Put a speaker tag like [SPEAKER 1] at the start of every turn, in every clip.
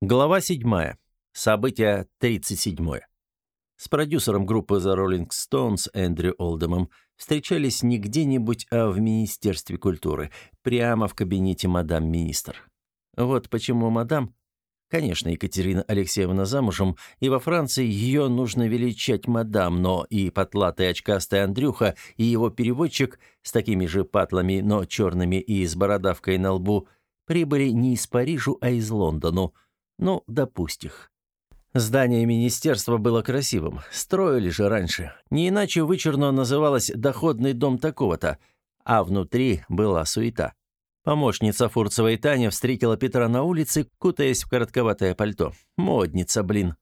[SPEAKER 1] Глава 7. Событие 37. С продюсером группы The Rolling Stones Эндрю Олдемом встречались не где-нибудь, а в Министерстве культуры, прямо в кабинете мадам-министр. Вот почему мадам... Конечно, Екатерина Алексеевна замужем, и во Франции ее нужно величать мадам, но и потлатый очкастый Андрюха, и его переводчик с такими же патлами, но черными и с бородавкой на лбу, прибыли не из Парижу, а из Лондону, ну, допустим. Здание министерства было красивым. Строили же раньше. Не иначе вычурно называлось «доходный дом такого-то», а внутри была суета. Помощница Фурцевой Таня встретила Петра на улице, кутаясь в коротковатое пальто. Модница, блин.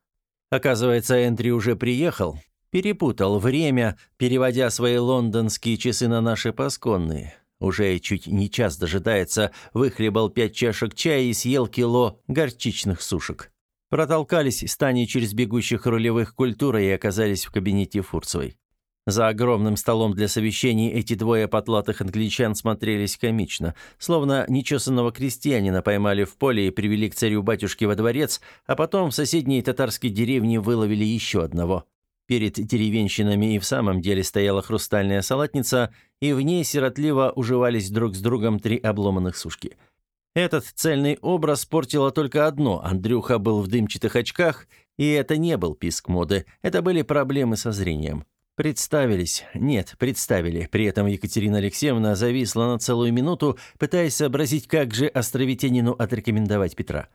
[SPEAKER 1] Оказывается, Эндрю уже приехал. Перепутал время, переводя свои лондонские часы на наши пасконные. Уже чуть не час дожидается, выхлебал пять чашек чая и съел кило горчичных сушек. Протолкались с Таней через бегущих рулевых культуры и оказались в кабинете Фурцевой. За огромным столом для совещаний эти двое потлатых англичан смотрелись комично, словно нечесанного крестьянина поймали в поле и привели к царю-батюшке во дворец, а потом в соседней татарской деревне выловили еще одного. Перед деревенщинами и в самом деле стояла хрустальная салатница, и в ней сиротливо уживались друг с другом три обломанных сушки. Этот цельный образ портило только одно – Андрюха был в дымчатых очках, и это не был писк моды, это были проблемы со зрением. Представились. Нет, представили. При этом Екатерина Алексеевна зависла на целую минуту, пытаясь сообразить, как же островитянину отрекомендовать Петра.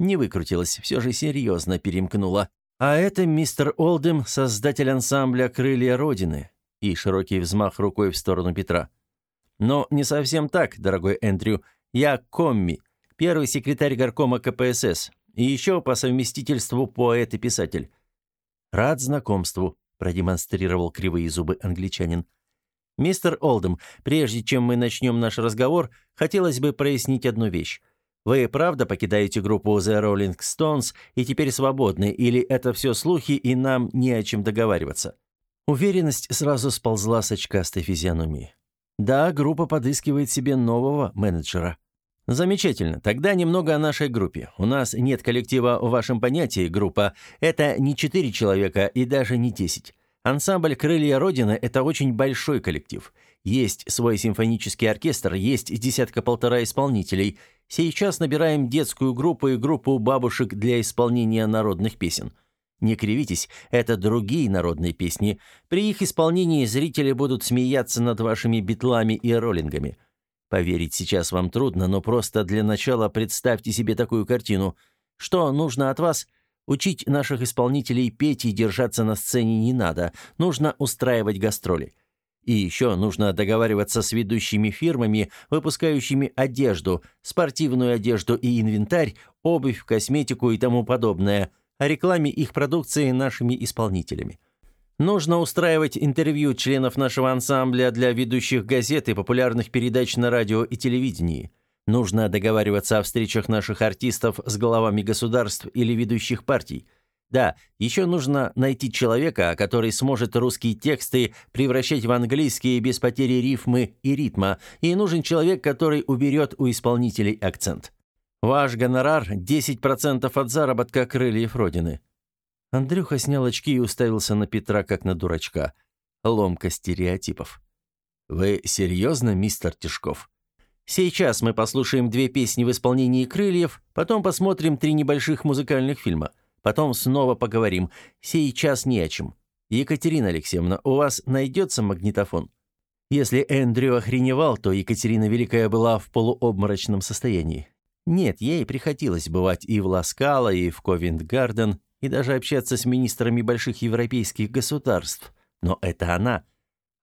[SPEAKER 1] Не выкрутилась, все же серьезно перемкнула. А это мистер Олдем, создатель ансамбля «Крылья Родины». И широкий взмах рукой в сторону Петра. Но не совсем так, дорогой Эндрю. Я Комми, первый секретарь горкома КПСС. И еще по совместительству поэт и писатель. Рад знакомству, продемонстрировал кривые зубы англичанин. Мистер Олдем, прежде чем мы начнем наш разговор, хотелось бы прояснить одну вещь. Вы правда покидаете группу The Rolling Stones и теперь свободны, или это все слухи, и нам не о чем договариваться?» Уверенность сразу сползла с очкастой физиономии. «Да, группа подыскивает себе нового менеджера». «Замечательно. Тогда немного о нашей группе. У нас нет коллектива в вашем понятии группа. Это не четыре человека и даже не десять. Ансамбль «Крылья Родины» — это очень большой коллектив. Есть свой симфонический оркестр, есть десятка-полтора исполнителей. Сейчас набираем детскую группу и группу бабушек для исполнения народных песен. Не кривитесь, это другие народные песни. При их исполнении зрители будут смеяться над вашими битлами и роллингами. Поверить сейчас вам трудно, но просто для начала представьте себе такую картину. Что нужно от вас? Учить наших исполнителей петь и держаться на сцене не надо. Нужно устраивать гастроли. И еще нужно договариваться с ведущими фирмами, выпускающими одежду, спортивную одежду и инвентарь, обувь, косметику и тому подобное, о рекламе их продукции нашими исполнителями. Нужно устраивать интервью членов нашего ансамбля для ведущих газет и популярных передач на радио и телевидении. Нужно договариваться о встречах наших артистов с главами государств или ведущих партий – да, еще нужно найти человека, который сможет русские тексты превращать в английские без потери рифмы и ритма, и нужен человек, который уберет у исполнителей акцент. Ваш гонорар – 10% от заработка крыльев Родины». Андрюха снял очки и уставился на Петра, как на дурачка. Ломка стереотипов. «Вы серьезно, мистер Тишков?» «Сейчас мы послушаем две песни в исполнении крыльев, потом посмотрим три небольших музыкальных фильма». Потом снова поговорим. Сейчас не о чем. Екатерина Алексеевна, у вас найдется магнитофон?» Если Эндрю охреневал, то Екатерина Великая была в полуобморочном состоянии. Нет, ей приходилось бывать и в Ласкало, и в Ковент-Гарден, и даже общаться с министрами больших европейских государств. Но это она.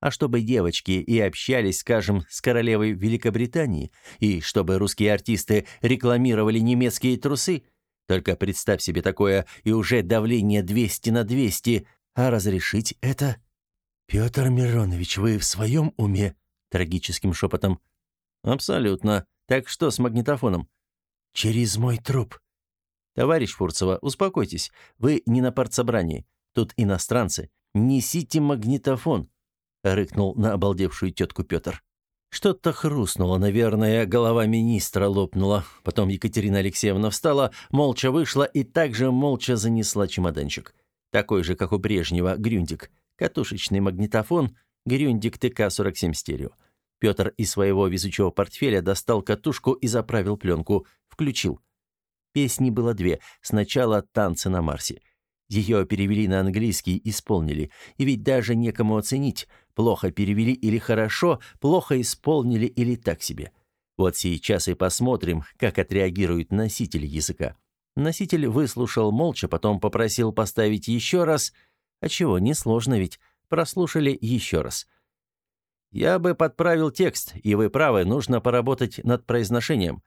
[SPEAKER 1] А чтобы девочки и общались, скажем, с королевой Великобритании, и чтобы русские артисты рекламировали немецкие трусы – только представь себе такое, и уже давление 200 на 200. А разрешить это? «Петр Миронович, вы в своем уме?» Трагическим шепотом. «Абсолютно. Так что с магнитофоном?» «Через мой труп». «Товарищ Фурцева, успокойтесь. Вы не на партсобрании. Тут иностранцы. Несите магнитофон», — рыкнул на обалдевшую тетку Петр. Что-то хрустнуло, наверное, голова министра лопнула. Потом Екатерина Алексеевна встала, молча вышла и также молча занесла чемоданчик. Такой же, как у Брежнева, грюндик. Катушечный магнитофон, грюндик ТК-47 стерео. Петр из своего везучего портфеля достал катушку и заправил пленку. Включил. Песни было две. Сначала «Танцы на Марсе». Ее перевели на английский, исполнили. И ведь даже некому оценить, плохо перевели или хорошо, плохо исполнили или так себе. Вот сейчас и посмотрим, как отреагирует носитель языка. Носитель выслушал молча, потом попросил поставить еще раз. А чего, несложно ведь. Прослушали еще раз. «Я бы подправил текст, и вы правы, нужно поработать над произношением.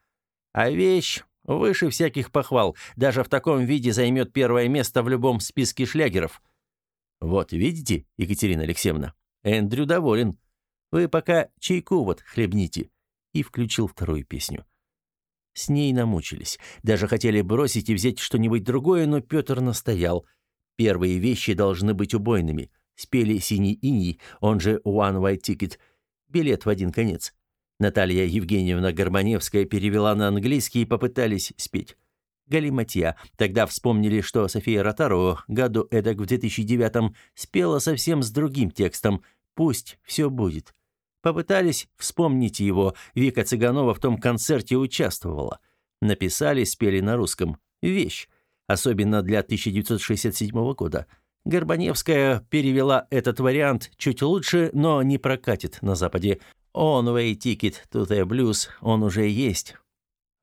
[SPEAKER 1] А вещь Выше всяких похвал. Даже в таком виде займет первое место в любом списке шлягеров. Вот, видите, Екатерина Алексеевна, Эндрю доволен. Вы пока чайку вот хлебните. И включил вторую песню. С ней намучились. Даже хотели бросить и взять что-нибудь другое, но Петр настоял. Первые вещи должны быть убойными. Спели «Синий иней», он же «One White Ticket». Билет в один конец. Наталья Евгеньевна Гармоневская перевела на английский и попытались спеть. Галиматья. Тогда вспомнили, что София Ротару году эдак в 2009-м спела совсем с другим текстом «Пусть все будет». Попытались вспомнить его. Вика Цыганова в том концерте участвовала. Написали, спели на русском. Вещь. Особенно для 1967 года. Горбаневская перевела этот вариант чуть лучше, но не прокатит на Западе. On Way Ticket to the Blues он уже есть.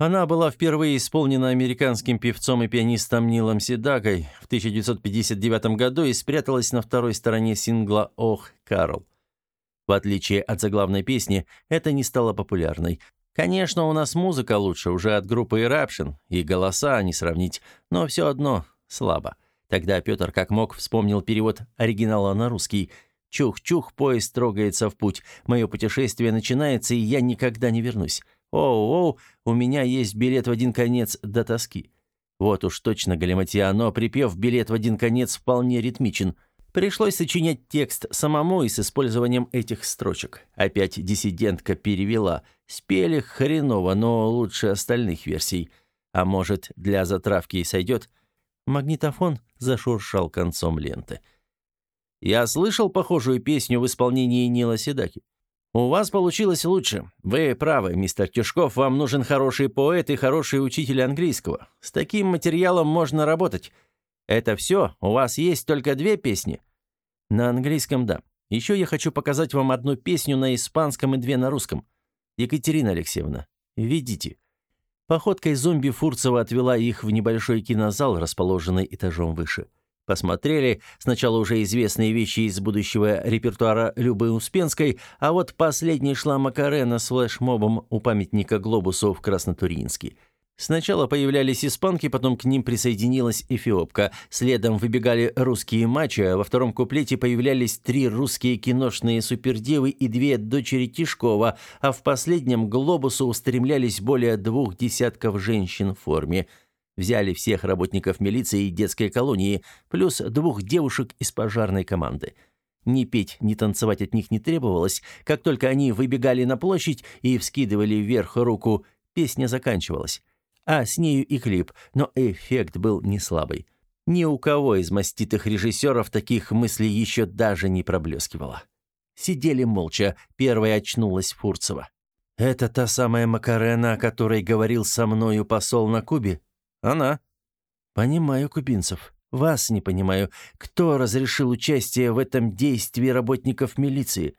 [SPEAKER 1] Она была впервые исполнена американским певцом и пианистом Нилом Седагой в 1959 году и спряталась на второй стороне сингла «Ох, Карл». В отличие от заглавной песни, это не стало популярной. Конечно, у нас музыка лучше уже от группы Eruption, и голоса не сравнить, но все одно слабо. Тогда Петр как мог вспомнил перевод оригинала на русский – Чух-чух, поезд трогается в путь. Мое путешествие начинается, и я никогда не вернусь. Оу-оу, у меня есть билет в один конец до тоски. Вот уж точно галиматья, но припев «билет в один конец» вполне ритмичен. Пришлось сочинять текст самому и с использованием этих строчек. Опять диссидентка перевела. Спели хреново, но лучше остальных версий. А может, для затравки и сойдет? Магнитофон зашуршал концом ленты. Я слышал похожую песню в исполнении Нила Седаки. У вас получилось лучше. Вы правы, мистер Тишков, вам нужен хороший поэт и хороший учитель английского. С таким материалом можно работать. Это все? У вас есть только две песни? На английском, да. Еще я хочу показать вам одну песню на испанском и две на русском. Екатерина Алексеевна, видите? Походкой зомби Фурцева отвела их в небольшой кинозал, расположенный этажом выше. Посмотрели сначала уже известные вещи из будущего репертуара Любы Успенской, а вот последней шла Макарена с флешмобом у памятника Глобусу в Краснотуринске. Сначала появлялись испанки, потом к ним присоединилась эфиопка. Следом выбегали русские мачо, а во втором куплете появлялись три русские киношные супердевы и две дочери Тишкова, а в последнем глобусу устремлялись более двух десятков женщин в форме – Взяли всех работников милиции и детской колонии, плюс двух девушек из пожарной команды. Ни петь, ни танцевать от них не требовалось. Как только они выбегали на площадь и вскидывали вверх руку, песня заканчивалась. А с нею и клип, но эффект был не слабый. Ни у кого из маститых режиссеров таких мыслей еще даже не проблескивало. Сидели молча, первой очнулась Фурцева. «Это та самая Макарена, о которой говорил со мною посол на Кубе?» Она. Понимаю, кубинцев. Вас не понимаю. Кто разрешил участие в этом действии работников милиции?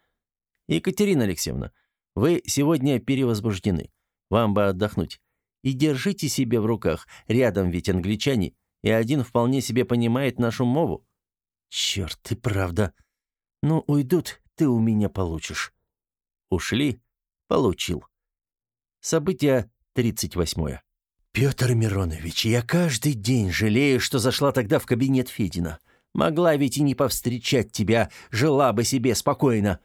[SPEAKER 1] Екатерина Алексеевна, вы сегодня перевозбуждены. Вам бы отдохнуть. И держите себе в руках. Рядом ведь англичане, и один вполне себе понимает нашу мову. Черт, ты правда. Ну, уйдут, ты у меня получишь. Ушли? Получил. Событие тридцать восьмое. «Петр Миронович, я каждый день жалею, что зашла тогда в кабинет Федина. Могла ведь и не повстречать тебя, жила бы себе спокойно.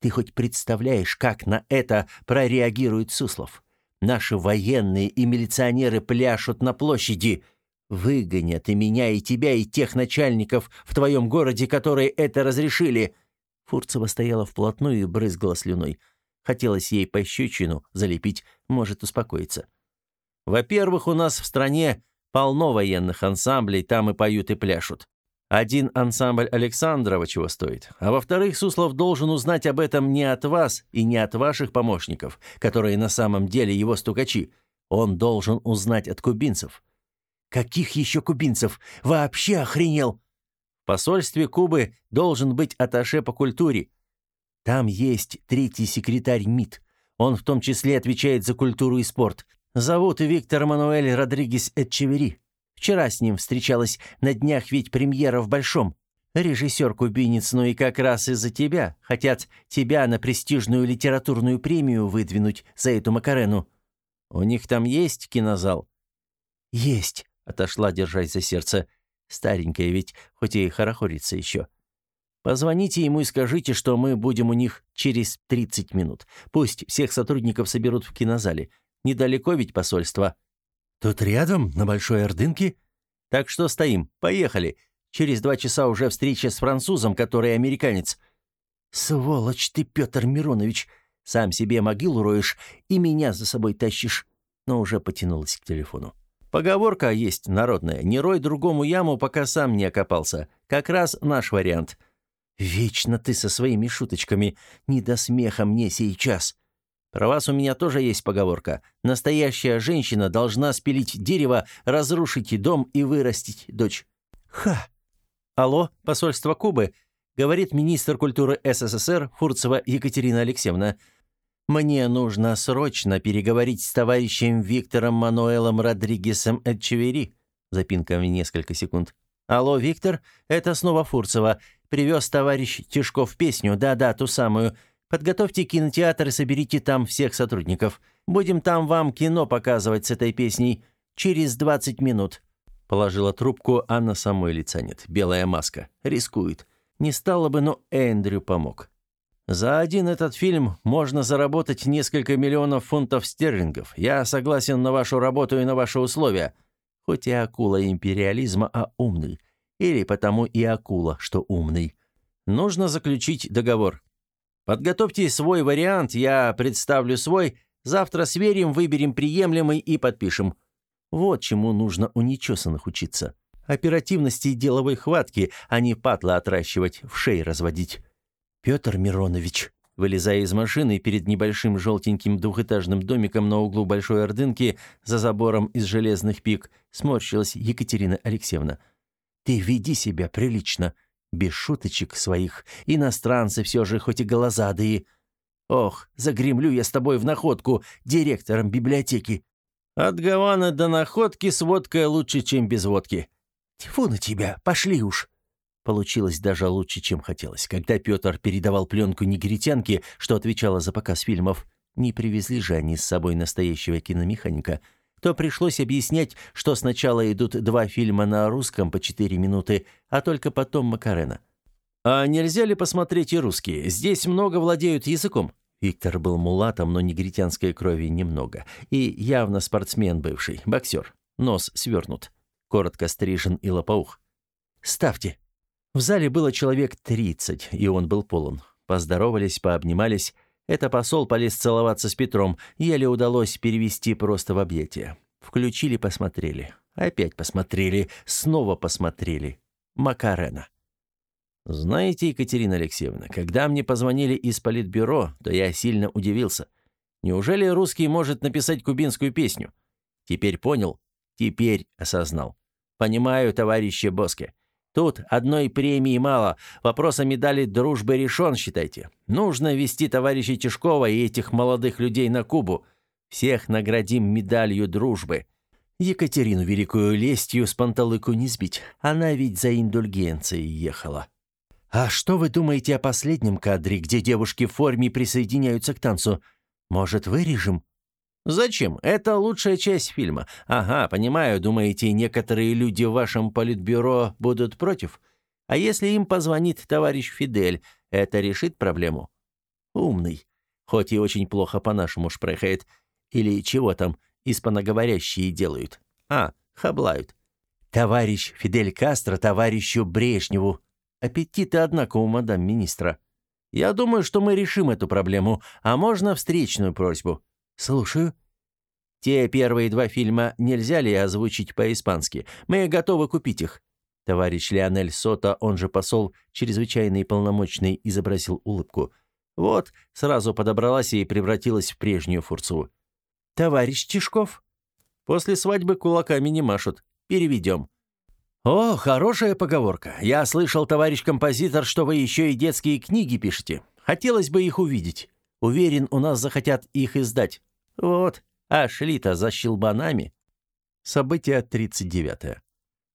[SPEAKER 1] Ты хоть представляешь, как на это прореагирует Суслов? Наши военные и милиционеры пляшут на площади. Выгонят и меня, и тебя, и тех начальников в твоем городе, которые это разрешили». Фурцева стояла вплотную и брызгала слюной. Хотелось ей пощечину залепить, может успокоиться. Во-первых, у нас в стране полно военных ансамблей, там и поют, и пляшут. Один ансамбль Александрова чего стоит. А во-вторых, Суслов должен узнать об этом не от вас и не от ваших помощников, которые на самом деле его стукачи. Он должен узнать от кубинцев. Каких еще кубинцев? Вообще охренел! В посольстве Кубы должен быть аташе по культуре. Там есть третий секретарь МИД. Он в том числе отвечает за культуру и спорт. Зовут Виктор Мануэль Родригес Этчевери. Вчера с ним встречалась на днях ведь премьера в Большом. Режиссер-кубинец, ну и как раз из-за тебя. Хотят тебя на престижную литературную премию выдвинуть за эту Макарену. У них там есть кинозал? Есть, отошла, держась за сердце. Старенькая ведь, хоть и хорохорится еще. Позвоните ему и скажите, что мы будем у них через 30 минут. Пусть всех сотрудников соберут в кинозале. Недалеко ведь посольство. «Тут рядом, на Большой Ордынке?» «Так что стоим? Поехали. Через два часа уже встреча с французом, который американец». «Сволочь ты, Петр Миронович! Сам себе могилу роешь и меня за собой тащишь!» Но уже потянулась к телефону. «Поговорка есть народная. Не рой другому яму, пока сам не окопался. Как раз наш вариант». «Вечно ты со своими шуточками. Не до смеха мне сейчас!» Про вас у меня тоже есть поговорка. Настоящая женщина должна спилить дерево, разрушить дом и вырастить дочь. Ха. Алло, посольство Кубы, говорит министр культуры СССР Фурцева Екатерина Алексеевна. Мне нужно срочно переговорить с товарищем Виктором Мануэлом Родригесом Эчевери. Запинка в несколько секунд. Алло, Виктор, это снова Фурцева. Привез товарищ Тишков песню, да-да, ту самую. Подготовьте кинотеатр и соберите там всех сотрудников. Будем там вам кино показывать с этой песней. Через 20 минут». Положила трубку, а на самой лица нет. Белая маска. Рискует. Не стало бы, но Эндрю помог. За один этот фильм можно заработать несколько миллионов фунтов стерлингов. Я согласен на вашу работу и на ваши условия. Хоть и акула империализма, а умный. Или потому и акула, что умный. Нужно заключить договор. Подготовьте свой вариант, я представлю свой, завтра сверим, выберем приемлемый и подпишем. Вот чему нужно у нечесанных учиться. Оперативности и деловой хватки, а не патлы отращивать, в шее разводить. Петр Миронович, вылезая из машины перед небольшим желтеньким двухэтажным домиком на углу Большой Ордынки за забором из железных пик, сморщилась Екатерина Алексеевна. «Ты веди себя прилично. Без шуточек своих. Иностранцы все же хоть и голозадые. Ох, загремлю я с тобой в находку директором библиотеки. От Гавана до находки с водкой лучше, чем без водки. Тьфу на тебя, пошли уж. Получилось даже лучше, чем хотелось. Когда Петр передавал пленку негритянке, что отвечала за показ фильмов, не привезли же они с собой настоящего киномеханика — то пришлось объяснять, что сначала идут два фильма на русском по четыре минуты, а только потом Макарена. «А нельзя ли посмотреть и русские? Здесь много владеют языком». Виктор был мулатом, но негритянской крови немного. И явно спортсмен бывший, боксер. Нос свернут. Коротко стрижен и лопоух. «Ставьте». В зале было человек тридцать, и он был полон. Поздоровались, пообнимались. Это посол полез целоваться с Петром, еле удалось перевести просто в объятия. Включили, посмотрели. Опять посмотрели, снова посмотрели. Макарена. Знаете, Екатерина Алексеевна, когда мне позвонили из политбюро, то я сильно удивился. Неужели русский может написать кубинскую песню? Теперь понял, теперь осознал. Понимаю, товарищи Боске. Тут одной премии мало. Вопрос о медали дружбы решен, считайте. Нужно вести товарища Тишкова и этих молодых людей на Кубу. Всех наградим медалью дружбы. Екатерину Великую лестью с панталыку не сбить. Она ведь за индульгенцией ехала. А что вы думаете о последнем кадре, где девушки в форме присоединяются к танцу? Может, вырежем? Зачем? Это лучшая часть фильма. Ага, понимаю, думаете, некоторые люди в вашем политбюро будут против? А если им позвонит товарищ Фидель, это решит проблему? Умный. Хоть и очень плохо по-нашему шпрехает. Или чего там испаноговорящие делают? А, хаблают. Товарищ Фидель Кастро товарищу Брежневу. Аппетиты, однако, у мадам министра. Я думаю, что мы решим эту проблему, а можно встречную просьбу.
[SPEAKER 2] Слушаю.
[SPEAKER 1] Те первые два фильма нельзя ли озвучить по-испански? Мы готовы купить их. Товарищ Леонель Сота, он же посол, чрезвычайный полномочный, изобразил улыбку. Вот, сразу подобралась и превратилась в прежнюю фурцу.
[SPEAKER 2] «Товарищ Тишков?»
[SPEAKER 1] «После свадьбы кулаками не машут. Переведем». «О, хорошая поговорка. Я слышал, товарищ композитор, что вы еще и детские книги пишете. Хотелось бы их увидеть. Уверен, у нас захотят их издать. Вот, а шли-то за щелбанами». Событие 39.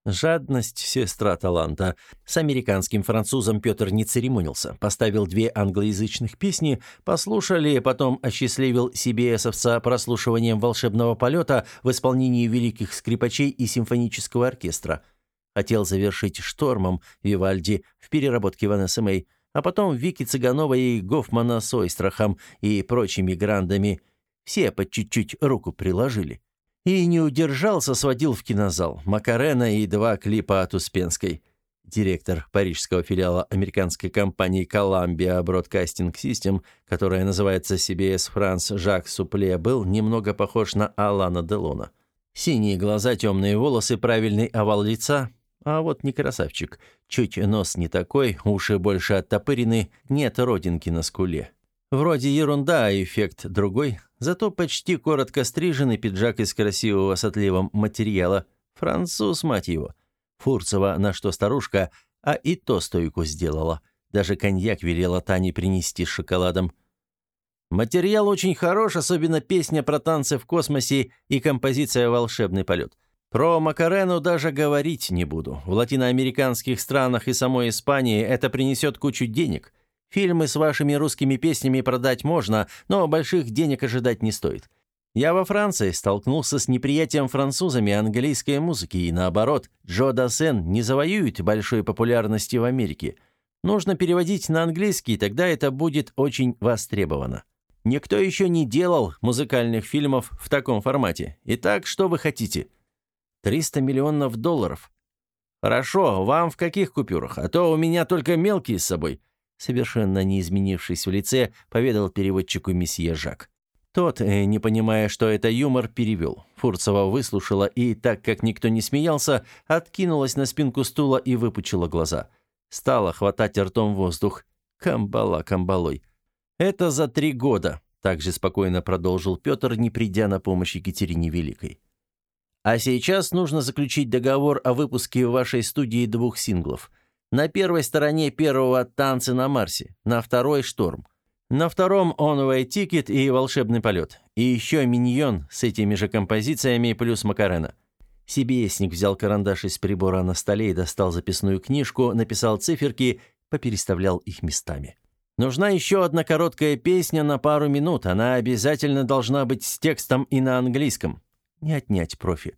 [SPEAKER 1] Жадность – сестра таланта. С американским французом Петр не церемонился. Поставил две англоязычных песни, послушали, потом осчастливил себе-эсовца прослушиванием волшебного полета в исполнении великих скрипачей и симфонического оркестра – Хотел завершить штормом Вивальди в переработке Ванессы Мэй, а потом Вики Цыганова и Гофмана с Ойстрахом и прочими грандами. Все по чуть-чуть руку приложили. И не удержался, сводил в кинозал Макарена и два клипа от Успенской. Директор парижского филиала американской компании Columbia Broadcasting System, которая называется CBS France, Жак Супле, был немного похож на Алана Делона. Синие глаза, темные волосы, правильный овал лица, а вот не красавчик. Чуть нос не такой, уши больше оттопырены, нет родинки на скуле. Вроде ерунда, а эффект другой. Зато почти коротко стриженный пиджак из красивого с отливом материала. Француз, мать его. Фурцева, на что старушка, а и то стойку сделала. Даже коньяк велела Тане принести с шоколадом. Материал очень хорош, особенно песня про танцы в космосе и композиция «Волшебный полет». Про Макарену даже говорить не буду. В латиноамериканских странах и самой Испании это принесет кучу денег. Фильмы с вашими русскими песнями продать можно, но больших денег ожидать не стоит. Я во Франции столкнулся с неприятием французами английской музыки, и наоборот, Джо Дассен не завоюет большой популярности в Америке. Нужно переводить на английский, тогда это будет очень востребовано. Никто еще не делал музыкальных фильмов в таком формате. Итак, что вы хотите? 300 миллионов долларов. Хорошо, вам в каких купюрах? А то у меня только мелкие с собой. Совершенно не изменившись в лице, поведал переводчику месье Жак. Тот, э, не понимая, что это юмор, перевел. Фурцева выслушала и, так как никто не смеялся, откинулась на спинку стула и выпучила глаза. Стала хватать ртом воздух. Камбала камбалой. «Это за три года», — также спокойно продолжил Петр, не придя на помощь Екатерине Великой. А сейчас нужно заключить договор о выпуске в вашей студии двух синглов. На первой стороне первого «Танцы на Марсе», на второй «Шторм». На втором «On Way Ticket» и «Волшебный полет». И еще «Миньон» с этими же композициями плюс «Макарена». Сибиесник взял карандаш из прибора на столе и достал записную книжку, написал циферки, попереставлял их местами. Нужна еще одна короткая песня на пару минут. Она обязательно должна быть с текстом и на английском. Не отнять профи.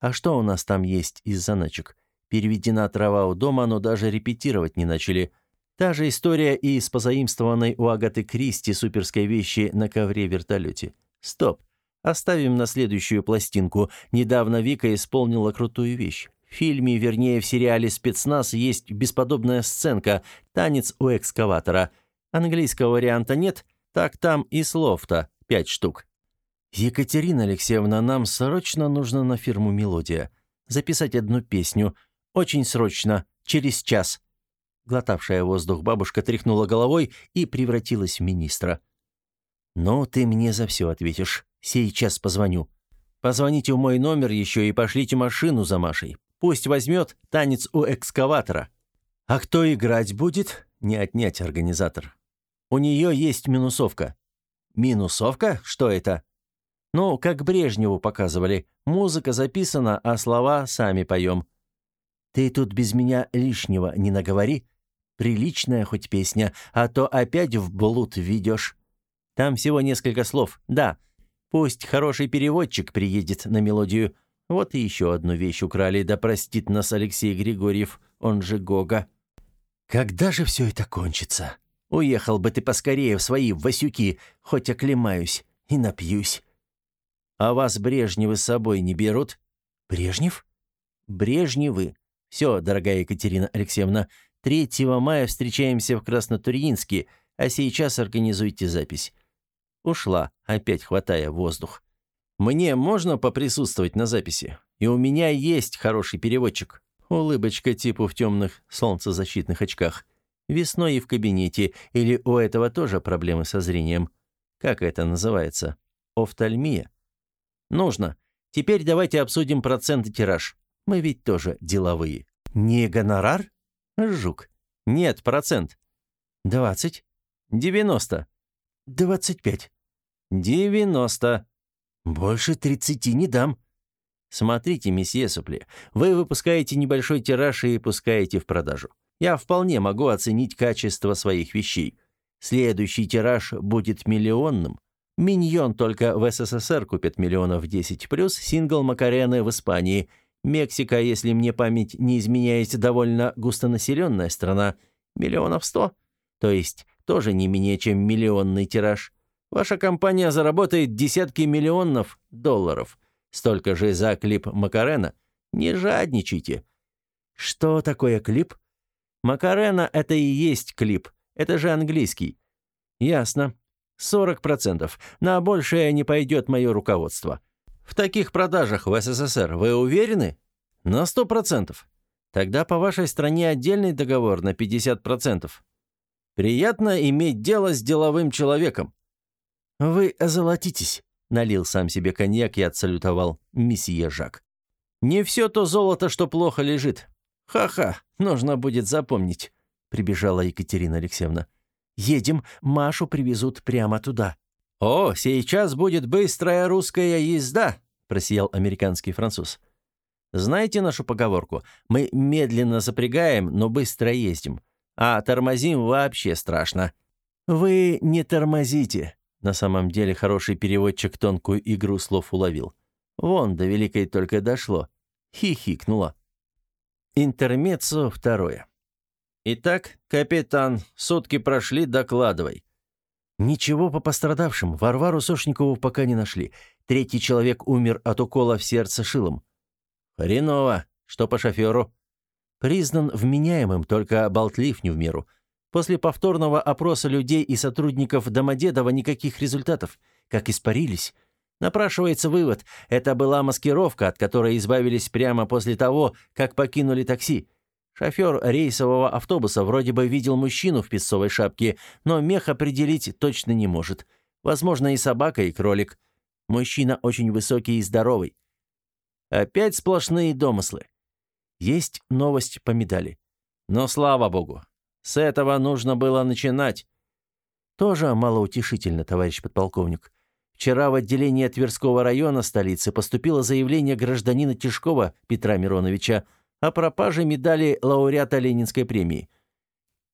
[SPEAKER 1] А что у нас там есть из заначек? Переведена трава у дома, но даже репетировать не начали. Та же история и с позаимствованной у Агаты Кристи суперской вещи на ковре-вертолете. Стоп. Оставим на следующую пластинку. Недавно Вика исполнила крутую вещь. В фильме, вернее, в сериале «Спецназ» есть бесподобная сценка «Танец у экскаватора». Английского варианта нет, так там и слов-то пять штук. «Екатерина Алексеевна, нам срочно нужно на фирму «Мелодия». Записать одну песню. Очень срочно. Через час». Глотавшая воздух бабушка тряхнула головой и превратилась в министра. «Ну, ты мне за все ответишь. Сейчас позвоню. Позвоните в мой номер еще и пошлите машину за Машей. Пусть возьмет танец у экскаватора». «А кто играть будет?» «Не отнять организатор. У нее есть минусовка». «Минусовка? Что это?» Ну, как Брежневу показывали. Музыка записана, а слова сами поем. Ты тут без меня лишнего не наговори. Приличная хоть песня, а то опять в блуд ведешь. Там всего несколько слов, да. Пусть хороший переводчик приедет на мелодию. Вот и еще одну вещь украли, да простит нас Алексей Григорьев, он же Гога. Когда же все это кончится? Уехал бы ты поскорее в свои Васюки, хоть оклемаюсь и напьюсь. А вас Брежневы с собой не берут? Брежнев? Брежневы. Все, дорогая Екатерина Алексеевна, 3 мая встречаемся в Краснотурьинске. А сейчас организуйте запись». Ушла, опять хватая воздух. «Мне можно поприсутствовать на записи? И у меня есть хороший переводчик». Улыбочка типу в темных солнцезащитных очках. Весной и в кабинете. Или у этого тоже проблемы со зрением. Как это называется? Офтальмия? Нужно. Теперь давайте обсудим процент и тираж. Мы ведь тоже деловые.
[SPEAKER 2] Не гонорар?
[SPEAKER 1] Жук. Нет, процент.
[SPEAKER 2] Двадцать.
[SPEAKER 1] Девяносто.
[SPEAKER 2] Двадцать пять.
[SPEAKER 1] Девяносто.
[SPEAKER 2] Больше тридцати не дам.
[SPEAKER 1] Смотрите, месье Супли, вы выпускаете небольшой тираж и пускаете в продажу. Я вполне могу оценить качество своих вещей. Следующий тираж будет миллионным. Миньон только в СССР купит миллионов 10 плюс, сингл Макарены в Испании. Мексика, если мне память не изменяет, довольно густонаселенная страна. Миллионов 100. То есть тоже не менее чем миллионный тираж. Ваша компания заработает десятки миллионов долларов. Столько же за клип Макарена. Не жадничайте.
[SPEAKER 2] Что такое клип?
[SPEAKER 1] Макарена — это и есть клип. Это же английский. Ясно. 40%. На большее не пойдет мое руководство. В таких продажах в СССР вы уверены? На 100%. Тогда по вашей стране отдельный договор на 50%. Приятно иметь дело с деловым человеком.
[SPEAKER 2] Вы озолотитесь,
[SPEAKER 1] налил сам себе коньяк и отсалютовал месье Жак. Не все то золото, что плохо лежит. Ха-ха, нужно будет запомнить, прибежала Екатерина Алексеевна.
[SPEAKER 2] Едем, Машу привезут прямо туда.
[SPEAKER 1] О, сейчас будет быстрая русская езда, просиял американский француз. Знаете нашу поговорку? Мы медленно запрягаем, но быстро ездим. А тормозим вообще страшно.
[SPEAKER 2] Вы не тормозите.
[SPEAKER 1] На самом деле хороший переводчик тонкую игру слов уловил. Вон до великой только дошло. Хихикнула. Интермеццо второе. Итак, капитан, сутки прошли, докладывай.
[SPEAKER 2] Ничего по пострадавшим. Варвару Сошникову пока не нашли. Третий человек умер от укола в сердце шилом.
[SPEAKER 1] Хреново. Что по шоферу?
[SPEAKER 2] Признан вменяемым, только болтлив не в меру. После повторного опроса людей и сотрудников Домодедова никаких результатов. Как испарились. Напрашивается вывод. Это была маскировка, от которой избавились прямо после того, как покинули такси. Шофер рейсового автобуса вроде бы видел мужчину в песцовой шапке, но мех определить точно не может. Возможно, и собака, и кролик. Мужчина очень высокий и здоровый. Опять сплошные домыслы. Есть новость по медали. Но слава богу, с этого нужно было начинать. Тоже малоутешительно, товарищ подполковник. Вчера в отделение Тверского района столицы поступило заявление гражданина Тишкова Петра Мироновича о пропаже медали лауреата Ленинской премии.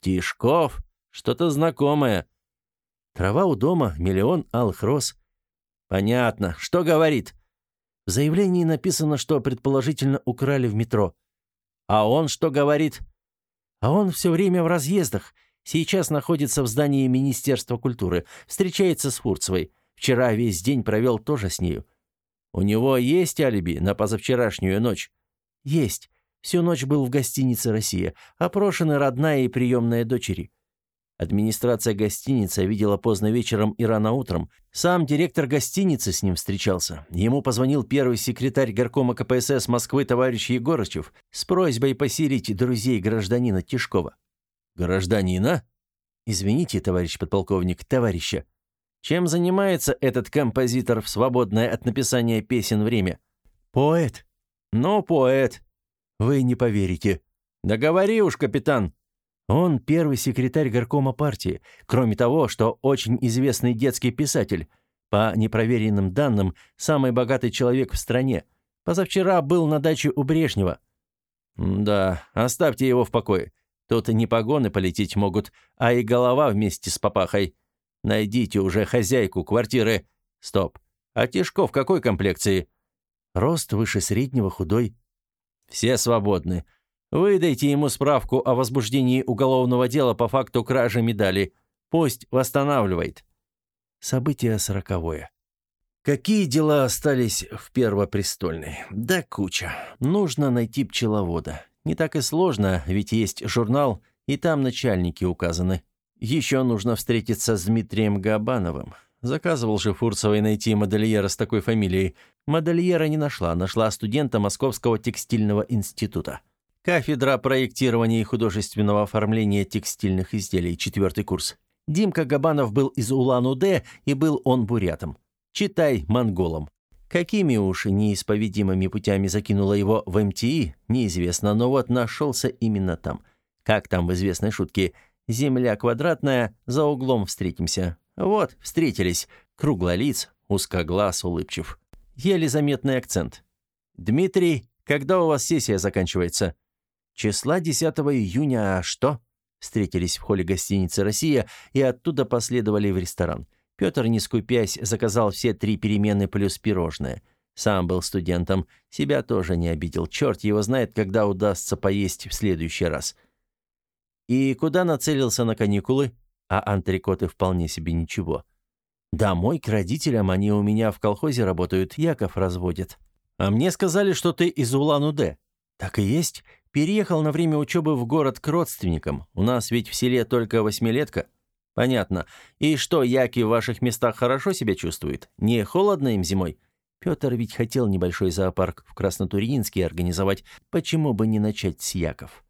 [SPEAKER 2] Тишков? Что-то знакомое. Трава у дома, миллион алых роз. Понятно. Что говорит? В заявлении написано, что предположительно украли в метро. А он что говорит? А он все время в разъездах. Сейчас находится в здании Министерства культуры. Встречается с Фурцевой. Вчера весь день провел тоже с нею. У него есть алиби на позавчерашнюю ночь? Есть. Всю ночь был в гостинице «Россия», опрошены родная и приемная дочери. Администрация гостиницы видела поздно вечером и рано утром. Сам директор гостиницы с ним встречался. Ему позвонил первый секретарь горкома КПСС Москвы товарищ Егорычев с просьбой поселить друзей гражданина Тишкова. «Гражданина?» «Извините, товарищ подполковник, товарища. Чем занимается этот композитор в свободное от написания песен время?» «Поэт».
[SPEAKER 1] «Ну, поэт.
[SPEAKER 2] Вы не поверите.
[SPEAKER 1] Да говори уж, капитан.
[SPEAKER 2] Он первый секретарь горкома партии. Кроме того, что очень известный детский писатель. По непроверенным данным, самый богатый человек в стране. Позавчера был на даче у Брежнева.
[SPEAKER 1] Да, оставьте его в покое. Тут не погоны полететь могут, а и голова вместе с папахой. Найдите уже хозяйку квартиры. Стоп. А Тишков какой комплекции?
[SPEAKER 2] Рост выше среднего, худой.
[SPEAKER 1] Все свободны. Выдайте ему справку о возбуждении уголовного дела по факту кражи медали. Пусть восстанавливает.
[SPEAKER 2] Событие сороковое.
[SPEAKER 1] Какие дела остались в Первопрестольной? Да куча. Нужно найти пчеловода. Не так и сложно, ведь есть журнал, и там начальники указаны.
[SPEAKER 2] Еще нужно встретиться с Дмитрием Габановым. Заказывал же Фурцевой найти модельера с такой фамилией. Модельера не нашла, нашла студента Московского текстильного института. Кафедра проектирования и художественного оформления текстильных изделий, четвертый курс. Димка Габанов был из Улан-Удэ, и был он бурятом. Читай, монголом. Какими уж неисповедимыми путями закинула его в МТИ, неизвестно, но вот нашелся именно там. Как там в известной шутке «Земля квадратная, за углом встретимся». Вот, встретились. Круглолиц, узкоглаз, улыбчив. Еле заметный акцент. «Дмитрий, когда у вас сессия заканчивается?» «Числа 10 июня, а что?» Встретились в холле гостиницы «Россия» и оттуда последовали в ресторан. Петр, не скупясь, заказал все три перемены плюс пирожное. Сам был студентом, себя тоже не обидел. Черт его знает, когда удастся поесть в следующий раз. И куда нацелился на каникулы? А антрикоты вполне себе ничего. Домой к родителям, они у меня в колхозе работают, Яков разводит. А мне сказали, что ты из Улан-Удэ. Так и есть. Переехал на время учебы в город к родственникам. У нас ведь в селе только восьмилетка. Понятно. И что, яки в ваших местах хорошо себя чувствуют? Не холодно им зимой? Петр ведь хотел небольшой зоопарк в Краснотурьинске организовать. Почему бы не начать с яков?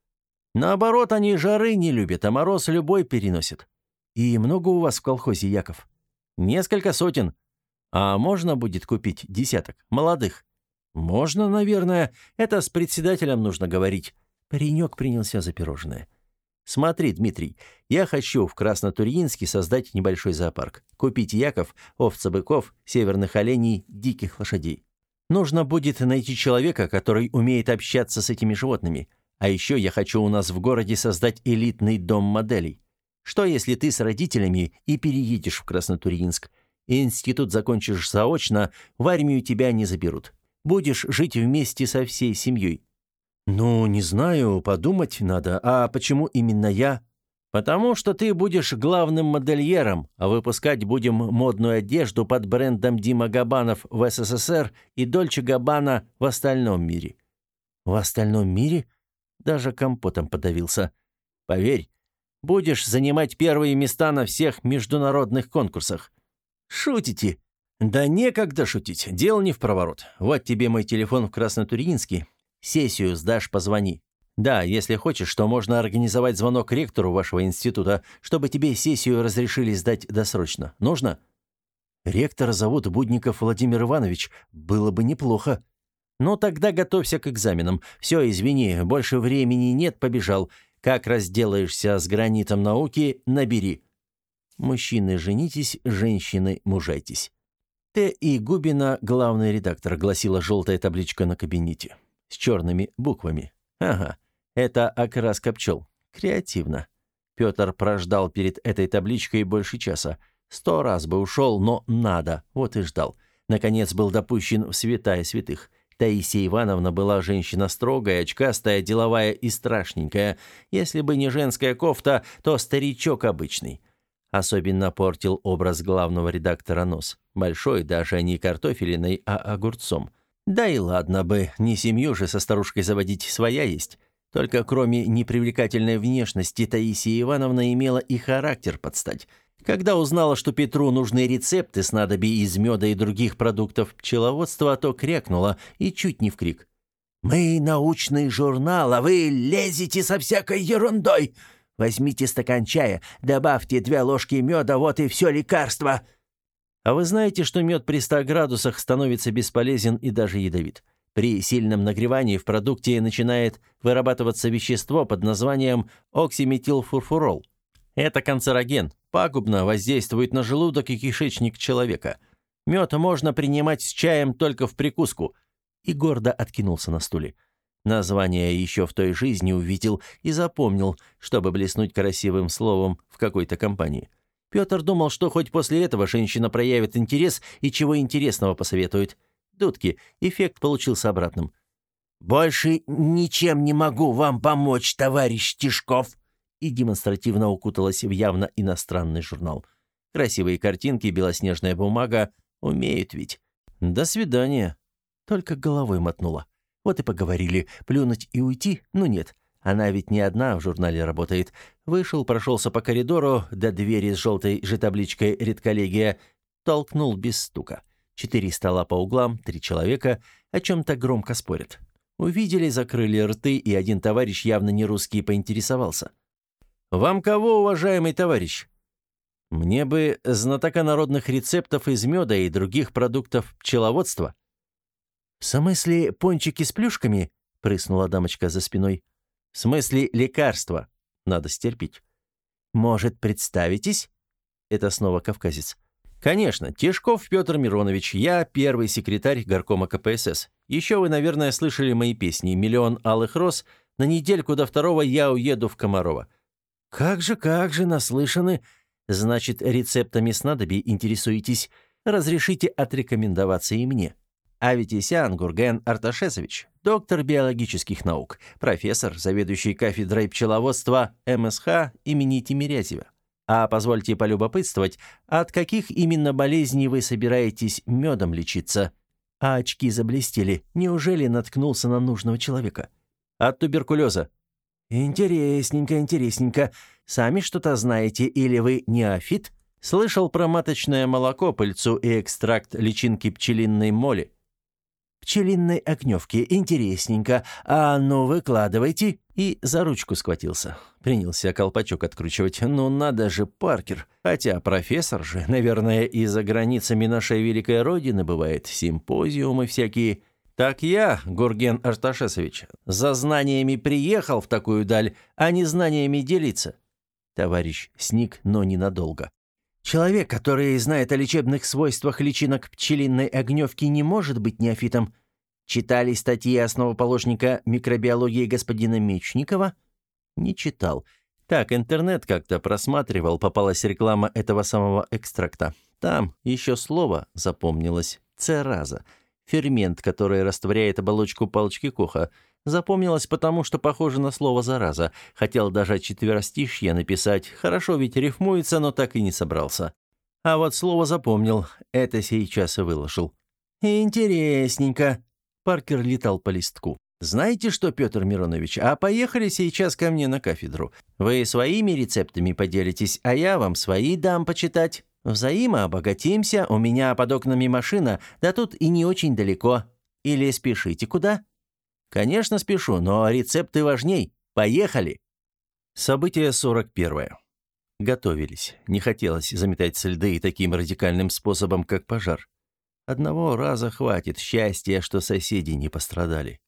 [SPEAKER 2] Наоборот, они жары не любят, а мороз любой переносит. И много у вас в колхозе яков? Несколько сотен. А можно будет купить десяток молодых? Можно, наверное. Это с председателем нужно говорить. Паренек принялся за пирожное. Смотри, Дмитрий, я хочу в Краснотурьинске создать небольшой зоопарк. Купить яков, овца-быков, северных оленей, диких лошадей. Нужно будет найти человека, который умеет общаться с этими животными. А еще я хочу у нас в городе создать элитный дом моделей. Что, если ты с родителями и переедешь в Краснотурьинск? Институт закончишь заочно, в армию тебя не заберут. Будешь жить вместе со всей семьей. «Ну, не знаю, подумать надо. А почему именно я?» «Потому что ты будешь главным модельером, а выпускать будем модную одежду под брендом Дима Габанов в СССР и Дольче Габбана в остальном мире». «В остальном мире?» Даже компотом подавился. «Поверь, будешь занимать первые места на всех международных конкурсах». «Шутите?» «Да некогда шутить, дело не в проворот. Вот тебе мой телефон в Краснотурьинске. Сессию сдашь, позвони. Да, если хочешь, то можно организовать звонок ректору вашего института, чтобы тебе сессию разрешили сдать досрочно. Нужно? Ректора зовут Будников Владимир Иванович. Было бы неплохо. Ну тогда готовься к экзаменам. Все, извини, больше времени нет, побежал. Как разделаешься с гранитом науки, набери. Мужчины женитесь, женщины мужайтесь. Т. И. Губина, главный редактор, гласила желтая табличка на кабинете с черными буквами. Ага, это окраска пчел. Креативно. Петр прождал перед этой табличкой больше часа. Сто раз бы ушел, но надо, вот и ждал. Наконец был допущен в святая святых. Таисия Ивановна была женщина строгая, очкастая, деловая и страшненькая. Если бы не женская кофта, то старичок обычный. Особенно портил образ главного редактора нос. Большой, даже не картофелиной, а огурцом. Да и ладно бы, не семью же со старушкой заводить, своя есть. Только кроме непривлекательной внешности, Таисия Ивановна имела и характер подстать. Когда узнала, что Петру нужны рецепты снадобий из меда и других продуктов пчеловодства, то крякнула и чуть не в крик. «Мы научный журнал, а вы лезете со всякой ерундой! Возьмите стакан чая, добавьте две ложки меда, вот и все лекарство!» А вы знаете, что мед при 100 градусах становится бесполезен и даже ядовит? При сильном нагревании в продукте начинает вырабатываться вещество под названием оксиметилфурфурол. Это канцероген, пагубно воздействует на желудок и кишечник человека. Мед можно принимать с чаем только в прикуску. И гордо откинулся на стуле. Название еще в той жизни увидел и запомнил, чтобы блеснуть красивым словом в какой-то компании. Петр думал, что хоть после этого женщина проявит интерес и чего интересного посоветует. Дудки, эффект получился обратным. «Больше ничем не могу вам помочь, товарищ Тишков!» И демонстративно укуталась в явно иностранный журнал. Красивые картинки, белоснежная бумага. Умеют ведь. «До свидания». Только головой мотнула. Вот и поговорили. Плюнуть и уйти? Ну нет. Она ведь не одна в журнале работает. Вышел, прошелся по коридору до двери с желтой же табличкой «Редколлегия», толкнул без стука. Четыре стола по углам, три человека о чем-то громко спорят. Увидели, закрыли рты, и один товарищ, явно не русский, поинтересовался. «Вам кого, уважаемый товарищ?» «Мне бы знатока народных рецептов из меда и других продуктов пчеловодства». «В смысле пончики с плюшками?» — прыснула дамочка за спиной. «В смысле лекарства. Надо стерпеть». «Может, представитесь?» Это снова кавказец. «Конечно, Тишков Петр Миронович, я первый секретарь горкома КПСС. Еще вы, наверное, слышали мои песни «Миллион алых роз», «На недельку до второго я уеду в Комарова». «Как же, как же, наслышаны. Значит, рецептами снадобий интересуетесь. Разрешите отрекомендоваться и мне». Аветисян Гурген Арташесович, доктор биологических наук, профессор, заведующий кафедрой пчеловодства МСХ имени Тимирязева. А позвольте полюбопытствовать, от каких именно болезней вы собираетесь медом лечиться? А очки заблестели. Неужели наткнулся на нужного человека? От туберкулеза. Интересненько, интересненько. Сами что-то знаете или вы неофит? Слышал про маточное молоко, пыльцу и экстракт личинки пчелиной моли пчелиной огневки. Интересненько. А ну, выкладывайте». И за ручку схватился. Принялся колпачок откручивать. «Ну надо же, Паркер. Хотя профессор же, наверное, и за границами нашей великой родины бывает. Симпозиумы всякие». «Так я, Гурген Арташесович, за знаниями приехал в такую даль, а не знаниями делиться». Товарищ сник, но ненадолго. Человек, который знает о лечебных свойствах личинок пчелиной огневки, не может быть неофитом. Читали статьи основоположника микробиологии господина Мечникова? Не читал. Так, интернет как-то просматривал, попалась реклама этого самого экстракта. Там еще слово запомнилось «цераза». Фермент, который растворяет оболочку палочки Коха. Запомнилось потому, что похоже на слово «зараза». Хотел даже четверостишье написать. Хорошо ведь рифмуется, но так и не собрался. А вот слово запомнил. Это сейчас и выложил. «Интересненько». Паркер летал по листку. «Знаете что, Петр Миронович, а поехали сейчас ко мне на кафедру. Вы своими рецептами поделитесь, а я вам свои дам почитать. Взаимо обогатимся, у меня под окнами машина, да тут и не очень далеко. Или спешите куда?» Конечно, спешу, но рецепты важней. Поехали. Событие 41. Готовились. Не хотелось заметать льды таким радикальным способом, как пожар. Одного раза хватит счастья, что соседи не пострадали.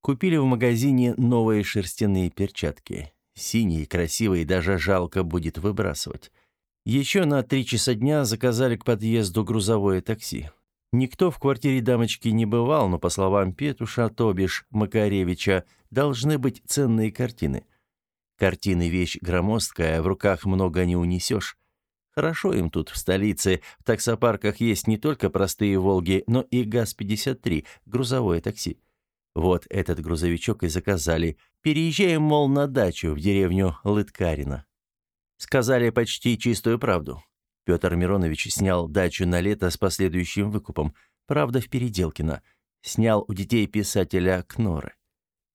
[SPEAKER 2] Купили в магазине новые шерстяные перчатки. Синие, красивые, даже жалко будет выбрасывать. Еще на три часа дня заказали к подъезду грузовое такси. Никто в квартире дамочки не бывал, но, по словам Петуша, то бишь Макаревича, должны быть ценные картины. Картины — вещь громоздкая, в руках много не унесешь. Хорошо им тут, в столице. В таксопарках есть не только простые «Волги», но и ГАЗ-53, грузовое такси. Вот этот грузовичок и заказали. Переезжаем, мол, на дачу в деревню Лыткарина. Сказали почти чистую правду. Петр Миронович снял дачу на лето с последующим выкупом, правда, в Переделкино. Снял у детей писателя Кноры.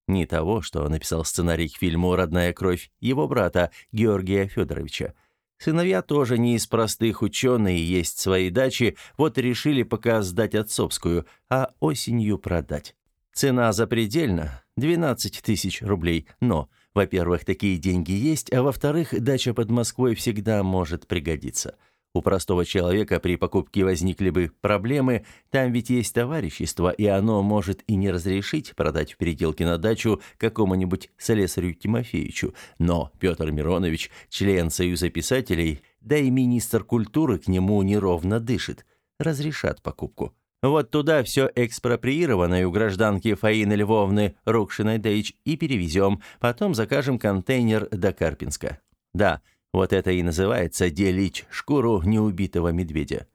[SPEAKER 2] Не того, что написал сценарий к фильму «Родная кровь» его брата Георгия Федоровича. Сыновья тоже не из простых ученые, есть свои дачи, вот решили пока сдать отцовскую, а осенью продать. Цена запредельна – 12 тысяч рублей, но, во-первых, такие деньги есть, а во-вторых, дача под Москвой всегда может пригодиться – у простого человека при покупке возникли бы проблемы, там ведь есть товарищество, и оно может и не разрешить продать в переделке на дачу какому-нибудь слесарю Тимофеевичу. Но Петр Миронович, член Союза писателей, да и министр культуры к нему неровно дышит, разрешат покупку. Вот туда все экспроприированное у гражданки Фаины Львовны Рукшиной-Дейч и перевезем, потом закажем контейнер до Карпинска. Да, вот это и называется делить шкуру неубитого медведя.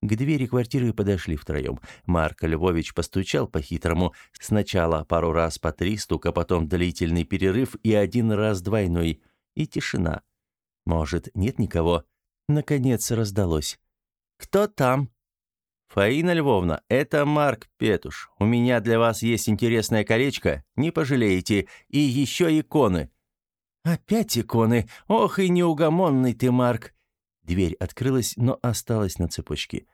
[SPEAKER 2] К двери квартиры подошли втроем. Марк Львович постучал по-хитрому. Сначала пару раз по три стука, потом длительный перерыв и один раз двойной. И тишина. Может, нет никого? Наконец раздалось. «Кто там?»
[SPEAKER 1] «Фаина Львовна, это Марк Петуш. У меня для вас есть интересное колечко, не пожалеете, и еще иконы».
[SPEAKER 2] «Опять иконы? Ох и неугомонный ты, Марк!» Дверь открылась, но осталась на цепочке.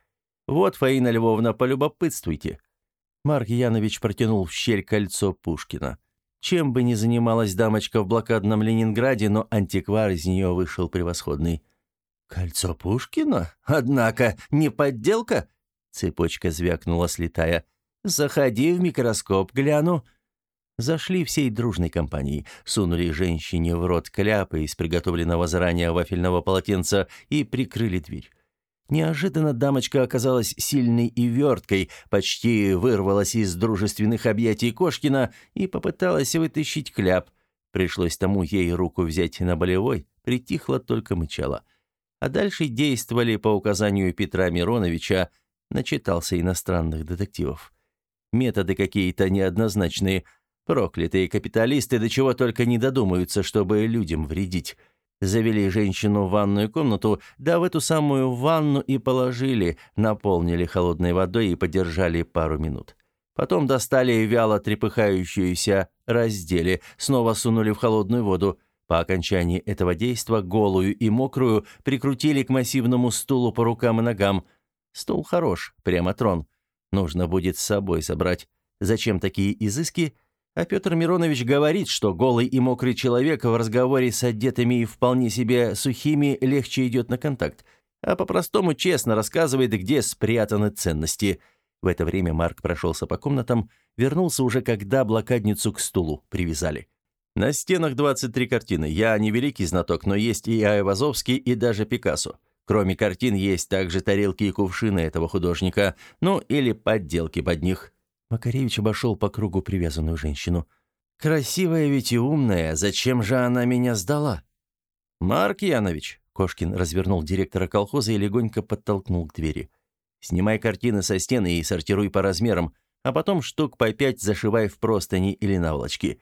[SPEAKER 1] «Вот, Фаина Львовна, полюбопытствуйте».
[SPEAKER 2] Марк Янович протянул в щель кольцо Пушкина. Чем бы ни занималась дамочка в блокадном Ленинграде, но антиквар из нее вышел превосходный.
[SPEAKER 1] «Кольцо Пушкина? Однако, не подделка?» Цепочка звякнула, слетая. «Заходи в микроскоп, гляну».
[SPEAKER 2] Зашли всей дружной компанией, сунули женщине в рот кляпы из приготовленного заранее вафельного полотенца и прикрыли дверь. Неожиданно дамочка оказалась сильной и верткой, почти вырвалась из дружественных объятий Кошкина и попыталась вытащить кляп. Пришлось тому ей руку взять на болевой, притихла только мычала. А дальше действовали по указанию Петра Мироновича, начитался иностранных детективов. Методы какие-то неоднозначные – Проклятые капиталисты до чего только не додумаются, чтобы людям вредить. Завели женщину в ванную комнату, да в эту самую ванну и положили, наполнили холодной водой и подержали пару минут. Потом достали вяло трепыхающуюся, раздели, снова сунули в холодную воду. По окончании этого действа голую и мокрую прикрутили к массивному стулу по рукам и ногам. Стул хорош, прямо трон. Нужно будет с собой собрать. Зачем такие изыски? А Петр Миронович говорит, что голый и мокрый человек в разговоре с одетыми и вполне себе сухими легче идет на контакт, а по-простому честно рассказывает, где спрятаны ценности. В это время Марк прошелся по комнатам, вернулся уже, когда блокадницу к стулу привязали. На стенах 23 картины. Я не великий знаток, но есть и Айвазовский, и даже Пикассо. Кроме картин есть также тарелки и кувшины этого художника, ну или подделки под них. Макаревич обошел по кругу привязанную женщину. «Красивая ведь и умная. Зачем же она меня сдала?» «Марк Янович», — Кошкин развернул директора колхоза и легонько подтолкнул к двери. «Снимай картины со стены и сортируй по размерам, а потом штук по пять зашивай в простыни или наволочки.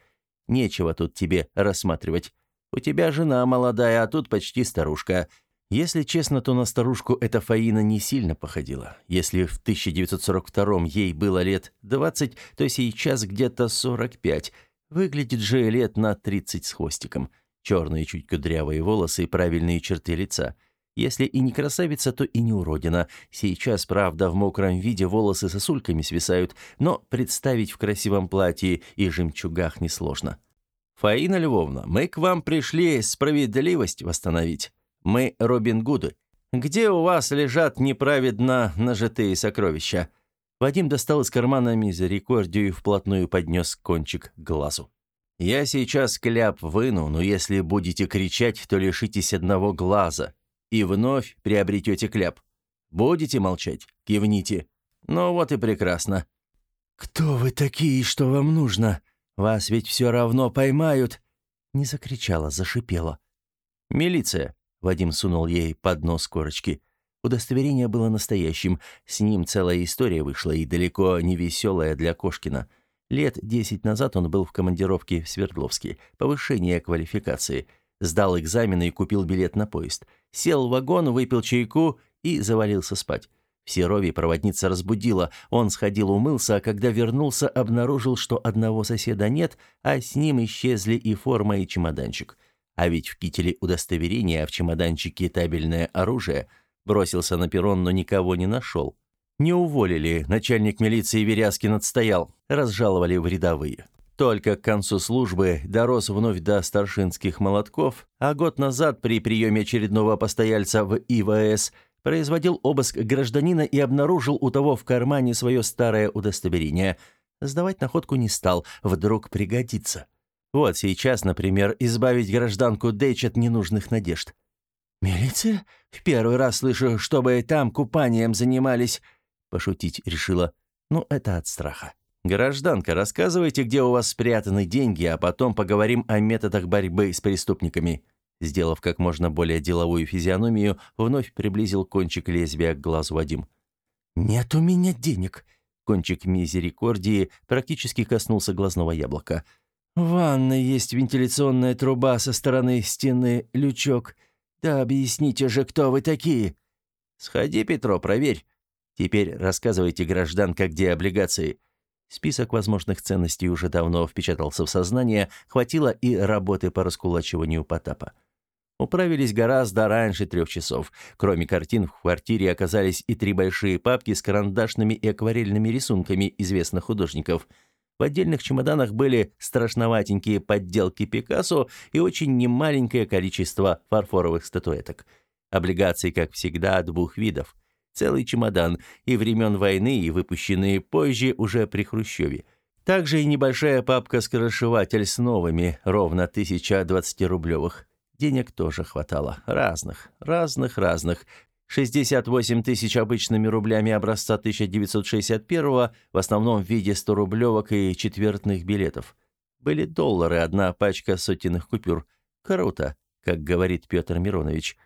[SPEAKER 2] Нечего тут тебе рассматривать. У тебя жена молодая, а тут почти старушка. Если честно, то на старушку эта Фаина не сильно походила. Если в 1942 ей было лет 20, то сейчас где-то 45. Выглядит же лет на 30 с хвостиком. Черные чуть кудрявые волосы и правильные черты лица. Если и не красавица, то и не уродина. Сейчас, правда, в мокром виде волосы сосульками свисают, но представить в красивом платье и жемчугах несложно. «Фаина Львовна, мы к вам пришли справедливость восстановить». Мы Робин Гуды. Где у вас лежат неправедно нажитые сокровища?» Вадим достал из кармана мизерикордию и вплотную поднес кончик к глазу. «Я сейчас кляп выну, но если будете кричать, то лишитесь одного глаза и вновь приобретете кляп. Будете молчать? Кивните. Ну вот и прекрасно». «Кто вы такие, что вам нужно? Вас ведь все равно поймают!» Не закричала, зашипела.
[SPEAKER 1] «Милиция. Вадим сунул ей под нос корочки. Удостоверение было настоящим. С ним целая история вышла и далеко не веселая для Кошкина. Лет десять назад он был в командировке в Свердловске. Повышение квалификации. Сдал экзамены и купил билет на поезд. Сел в вагон, выпил чайку и завалился спать. В Серове проводница разбудила. Он сходил умылся, а когда вернулся, обнаружил, что одного соседа нет, а с ним исчезли и форма, и чемоданчик. А ведь в кителе удостоверения, а в чемоданчике табельное оружие. Бросился на перрон, но никого не нашел. Не уволили, начальник милиции Веряскин отстоял, разжаловали в рядовые. Только к концу службы дорос вновь до старшинских молотков, а год назад при приеме очередного постояльца в ИВС производил обыск гражданина и обнаружил у того в кармане свое старое удостоверение. Сдавать находку не стал, вдруг пригодится. Вот сейчас, например, избавить гражданку Дэйч от ненужных надежд. «Милиция? В первый раз слышу, чтобы там купанием занимались», — пошутить решила. «Ну, это от страха». «Гражданка, рассказывайте, где у вас спрятаны деньги, а потом поговорим о методах борьбы с преступниками». Сделав как можно более деловую физиономию, вновь приблизил кончик лезвия к глазу Вадим.
[SPEAKER 2] «Нет у меня денег». Кончик мизерикордии практически коснулся глазного яблока. В ванной есть вентиляционная труба со стороны стены, лючок. Да объясните же, кто вы такие?»
[SPEAKER 1] «Сходи, Петро, проверь». Теперь рассказывайте, гражданка, где облигации. Список возможных ценностей уже давно впечатался в сознание, хватило и работы по раскулачиванию Потапа. Управились гораздо раньше трех часов. Кроме картин, в квартире оказались и три большие папки с карандашными и акварельными рисунками известных художников. Отдельных чемоданах были страшноватенькие подделки Пикассо и очень немаленькое количество фарфоровых статуэток. Облигации, как всегда, двух видов. Целый чемодан, и времен войны, и выпущенные позже уже при Хрущеве. Также и небольшая папка-скоросшиватель с новыми, ровно 1020-рублевых. Денег тоже хватало. Разных, разных, разных. 68 тысяч обычными рублями образца 1961 в основном в виде 100-рублевок и четвертных билетов. Были доллары, одна пачка сотенных купюр. Круто, как говорит Петр Миронович.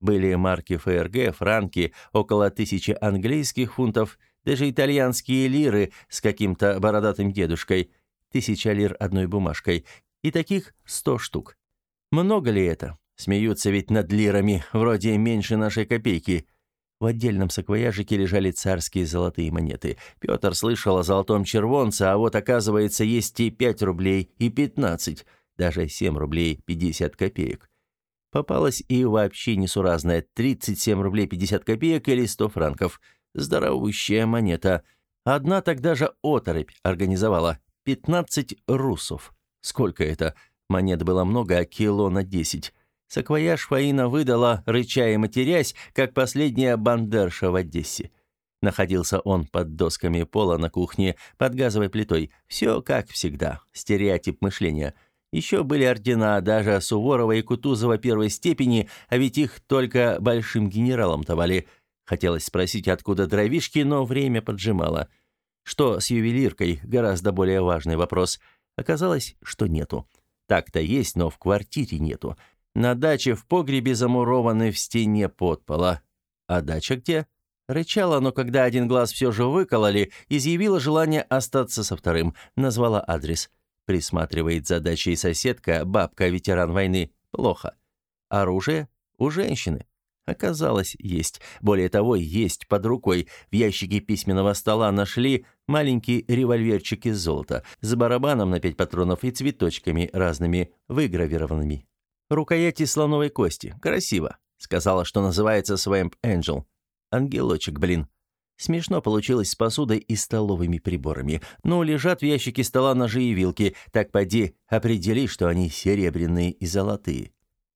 [SPEAKER 1] Были марки ФРГ, франки, около тысячи английских фунтов, даже итальянские лиры с каким-то бородатым дедушкой, тысяча лир одной бумажкой, и таких сто штук. Много ли это? Смеются ведь над лирами, вроде меньше нашей копейки. В отдельном саквояжике лежали царские золотые монеты. Петр слышал о золотом червонце, а вот оказывается есть и 5 рублей, и 15, даже 7 рублей 50 копеек. Попалась и вообще несуразная 37 рублей 50 копеек или 100 франков. Здоровущая монета. Одна тогда же оторопь организовала. 15 русов. Сколько это? Монет было много, а кило на 10. Саквояж Фаина выдала, рыча и матерясь, как последняя бандерша в Одессе. Находился он под досками пола на кухне, под газовой плитой. Все как всегда. Стереотип мышления – еще были ордена даже Суворова и Кутузова первой степени, а ведь их только большим генералам давали. Хотелось спросить, откуда дровишки, но время поджимало. Что с ювелиркой? Гораздо более важный вопрос. Оказалось, что нету. Так-то есть, но в квартире нету. На даче в погребе замурованы в стене подпола. А дача где? Рычала, но когда один глаз все же выкололи, изъявила желание остаться со вторым. Назвала адрес. Присматривает за дачей соседка, бабка-ветеран войны. Плохо. Оружие? У женщины. Оказалось, есть. Более того, есть под рукой. В ящике письменного стола нашли маленький револьверчик из золота с барабаном на пять патронов и цветочками разными, выгравированными. Рукояти слоновой кости. Красиво. Сказала, что называется Swamp Angel. Ангелочек, блин. Смешно получилось с посудой и столовыми приборами. Ну, лежат в ящике стола ножи и вилки. Так поди, определи, что они серебряные и золотые.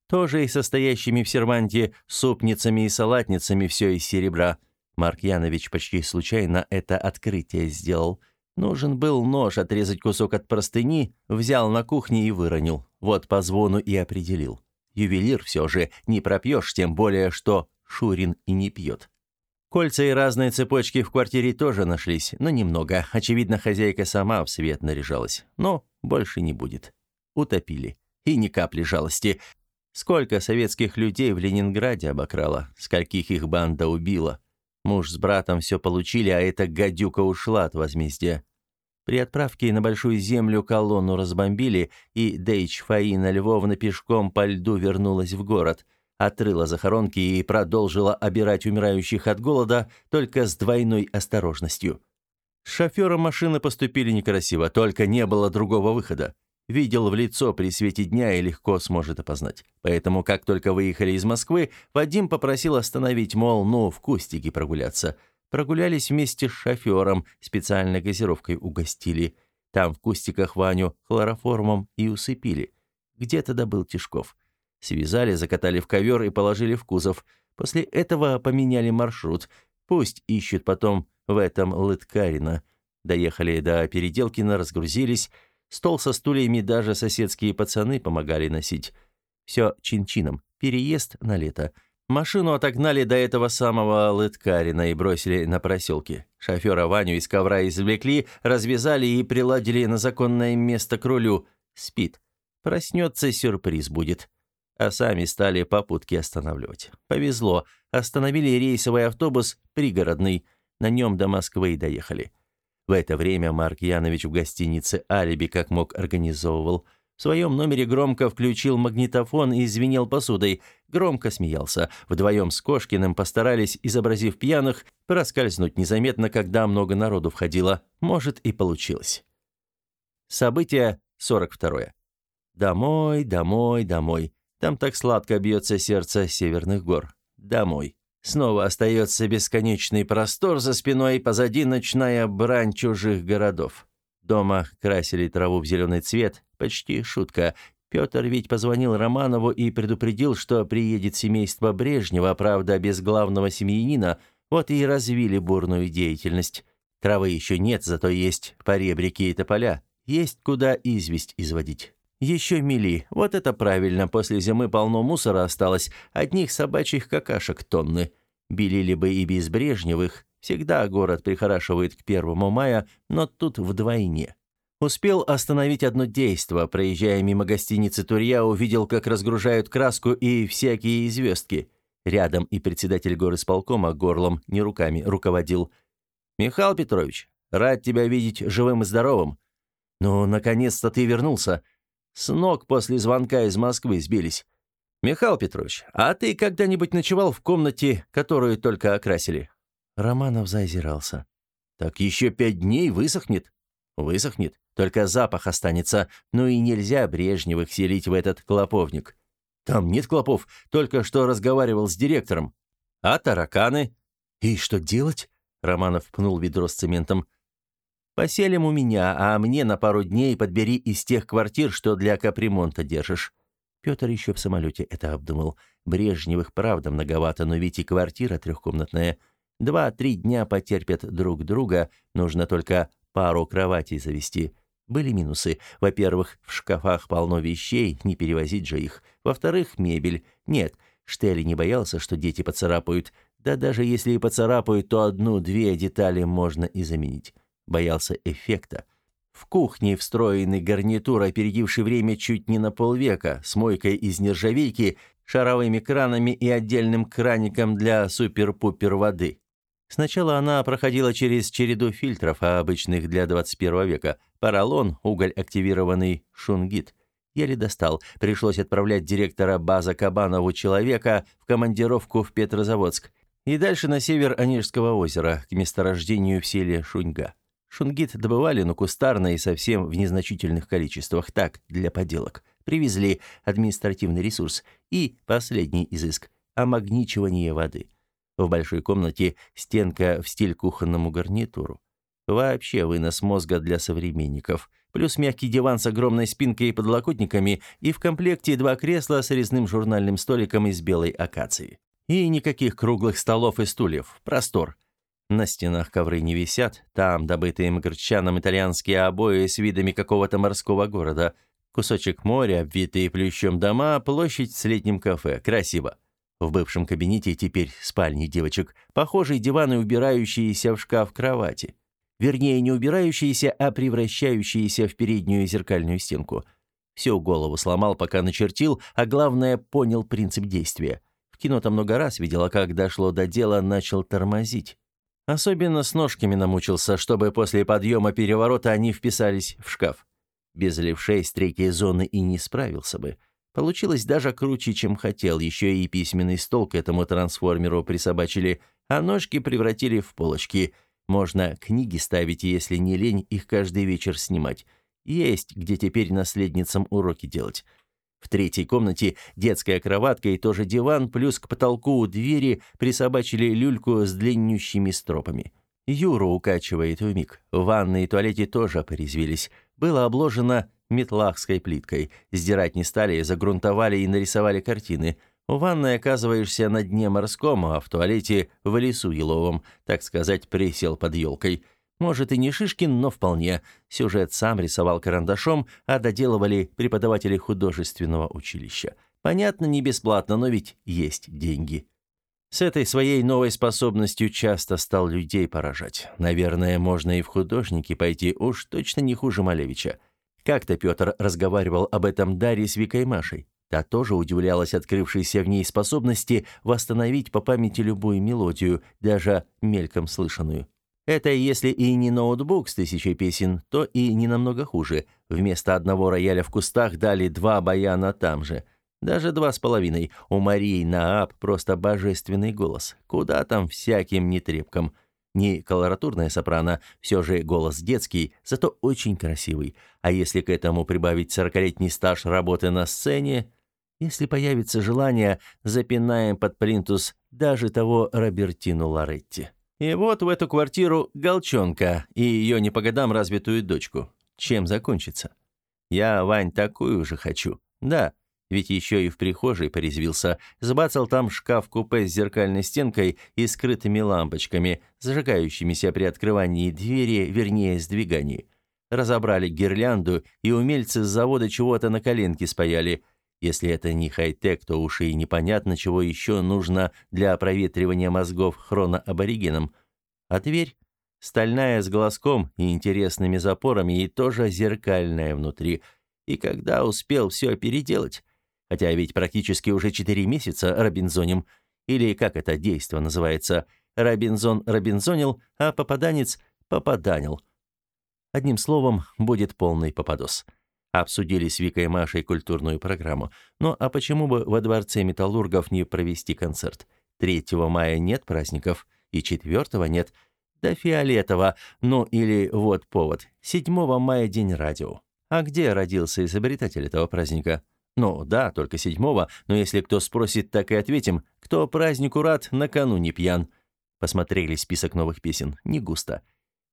[SPEAKER 1] Тоже и состоящими в серванте супницами и салатницами все из серебра. Марк Янович почти случайно это открытие сделал. Нужен был нож отрезать кусок от простыни, взял на кухне и выронил. Вот по звону и определил. Ювелир все же не пропьешь, тем более, что Шурин и не пьет. Кольца и разные цепочки в квартире тоже нашлись, но немного. Очевидно, хозяйка сама в свет наряжалась. Но больше не будет. Утопили. И ни капли жалости. Сколько советских людей в Ленинграде обокрала, скольких их банда убила. Муж с братом все получили, а эта гадюка ушла от возмездия. При отправке на Большую Землю колонну разбомбили, и Дейч Фаина Львовна пешком по льду вернулась в город – отрыла захоронки и продолжила обирать умирающих от голода только с двойной осторожностью. С шофером машины поступили некрасиво, только не было другого выхода. Видел в лицо при свете дня и легко сможет опознать. Поэтому, как только выехали из Москвы, Вадим попросил остановить, мол, ну, в кустике прогуляться. Прогулялись вместе с шофером, специальной газировкой угостили. Там в кустиках Ваню хлороформом и усыпили. Где-то добыл Тишков. Связали, закатали в ковер и положили в кузов. После этого поменяли маршрут. Пусть ищут потом в этом Лыткарина. Доехали до Переделкина, разгрузились. Стол со стульями даже соседские пацаны помогали носить. Все чин-чином. Переезд на лето. Машину отогнали до этого самого Лыткарина и бросили на проселке. Шофера Ваню из ковра извлекли, развязали и приладили на законное место к рулю. Спит. Проснется, сюрприз будет а сами стали попутки останавливать. Повезло, остановили рейсовый автобус пригородный, на нем до Москвы и доехали. В это время Марк Янович в гостинице «Алиби» как мог организовывал.
[SPEAKER 2] В своем номере громко включил магнитофон и звенел посудой. Громко смеялся. Вдвоем с Кошкиным постарались, изобразив пьяных, проскользнуть незаметно, когда много народу входило. Может, и получилось. Событие 42. Домой, домой, домой. Там так сладко бьется сердце северных гор. Домой. Снова остается бесконечный простор за спиной, позади ночная брань чужих городов. Дома красили траву в зеленый цвет, почти шутка. Петр ведь позвонил Романову и предупредил, что приедет семейство Брежнева, правда, без главного семьянина, вот и развили бурную деятельность. Травы еще нет, зато есть поребрики и тополя. Есть куда известь изводить. Еще мели. Вот это правильно, после зимы полно мусора осталось, одних собачьих какашек тонны. Белили бы и без Брежневых, всегда город прихорашивает к первому мая, но тут вдвойне. Успел остановить одно действо, проезжая мимо гостиницы Турья, увидел, как разгружают краску и всякие звездки. Рядом и председатель горисполкома горлом, не руками, руководил. «Михаил Петрович, рад тебя видеть живым и здоровым. Ну, наконец-то ты вернулся. С ног после звонка из Москвы сбились. Михаил Петрович, а ты когда-нибудь ночевал в комнате, которую только окрасили? Романов заозирался. Так еще пять дней высохнет. Высохнет, только запах останется. Ну и нельзя Брежневых селить в этот клоповник. Там нет клопов, только что разговаривал с директором. А тараканы? И что делать? Романов пнул ведро с цементом. Поселим у меня, а мне на пару дней подбери из тех квартир, что для капремонта держишь». Петр еще в самолете это обдумал. Брежневых, правда, многовато, но ведь и квартира трехкомнатная. Два-три дня потерпят друг друга, нужно только пару кроватей завести. Были минусы. Во-первых, в шкафах полно вещей, не перевозить же их. Во-вторых, мебель. Нет, Штели не боялся, что дети поцарапают. Да даже если и поцарапают, то одну-две детали можно и заменить боялся эффекта. В кухне встроенный гарнитур, опередивший время чуть не на полвека, с мойкой из нержавейки, шаровыми кранами и отдельным краником для супер-пупер воды. Сначала она проходила через череду фильтров, а обычных для 21 века. Поролон, уголь активированный, шунгит. Еле достал. Пришлось отправлять директора база Кабанову человека в командировку в Петрозаводск. И дальше на север Онежского озера, к месторождению в селе Шуньга. Шунгит добывали, но кустарно и совсем в незначительных количествах, так, для поделок. Привезли административный ресурс и последний изыск – омагничивание воды. В большой комнате стенка в стиль кухонному гарнитуру. Вообще вынос мозга для современников. Плюс мягкий диван с огромной спинкой и подлокотниками, и в комплекте два кресла с резным журнальным столиком из белой акации. И никаких круглых столов и стульев. Простор. На стенах ковры не висят, там добытые мгрчаном итальянские обои с видами какого-то морского города. Кусочек моря, обвитые плющом дома, площадь с летним кафе. Красиво. В бывшем кабинете теперь спальни девочек, похожие диваны, убирающиеся в шкаф кровати. Вернее, не убирающиеся, а превращающиеся в переднюю зеркальную стенку. Всю голову сломал, пока начертил, а главное, понял принцип действия. В кино-то много раз видела, как дошло до дела, начал тормозить. Особенно с ножками намучился, чтобы после подъема переворота они вписались в шкаф. Без левшей с третьей зоны и не справился бы. Получилось даже круче, чем хотел. Еще и письменный стол к этому трансформеру присобачили, а ножки превратили в полочки. Можно книги ставить, если не лень их каждый вечер снимать. Есть, где теперь наследницам уроки делать. В третьей комнате детская кроватка и тоже диван, плюс к потолку у двери присобачили люльку с длиннющими стропами. Юру укачивает в миг. В ванной и туалете тоже порезвились. Было обложено метлахской плиткой. Сдирать не стали, загрунтовали и нарисовали картины. В ванной оказываешься на дне морском, а в туалете в лесу еловом, так сказать, присел под елкой – может, и не Шишкин, но вполне. Сюжет сам рисовал карандашом, а доделывали преподаватели художественного училища. Понятно, не бесплатно, но ведь есть деньги. С этой своей новой способностью часто стал людей поражать. Наверное, можно и в художники пойти, уж точно не хуже Малевича. Как-то Петр разговаривал об этом Дарье с Викой Машей. Та тоже удивлялась открывшейся в ней способности восстановить по памяти любую мелодию, даже мельком слышанную. Это если и не ноутбук с тысячей песен, то и не намного хуже. Вместо одного рояля в кустах дали два баяна там же. Даже два с половиной. У Марии Нааб просто божественный голос. Куда там всяким нетрепкам. Не колоратурная сопрано, все же голос детский, зато очень красивый. А если к этому прибавить сорокалетний стаж работы на сцене, если появится желание, запинаем под плинтус даже того Робертину Лоретти. И вот в эту квартиру Голчонка и ее не по годам развитую дочку. Чем закончится? Я, Вань, такую же хочу. Да, ведь еще и в прихожей порезвился. Сбацал там шкаф-купе с зеркальной стенкой и скрытыми лампочками, зажигающимися при открывании двери, вернее, сдвигании. Разобрали гирлянду, и умельцы с завода чего-то на коленке спаяли – если это не хай-тек, то уж и непонятно, чего еще нужно для проветривания мозгов хроноаборигенам. А дверь? Стальная с глазком и интересными запорами, и тоже зеркальная внутри. И когда успел все переделать? Хотя ведь практически уже четыре месяца Робинзоним. Или как это действо называется? Робинзон робинзонил, а попаданец попаданил. Одним словом, будет полный попадос. Обсудили с Викой и Машей культурную программу. Ну а почему бы во Дворце металлургов не провести концерт? 3 мая нет праздников, и 4 нет. Да фиолетово. Ну или вот повод. 7 мая день радио. А где родился изобретатель этого праздника? Ну да, только 7 но если кто спросит, так и ответим. Кто празднику рад, накануне пьян. Посмотрели список новых песен. Не густо.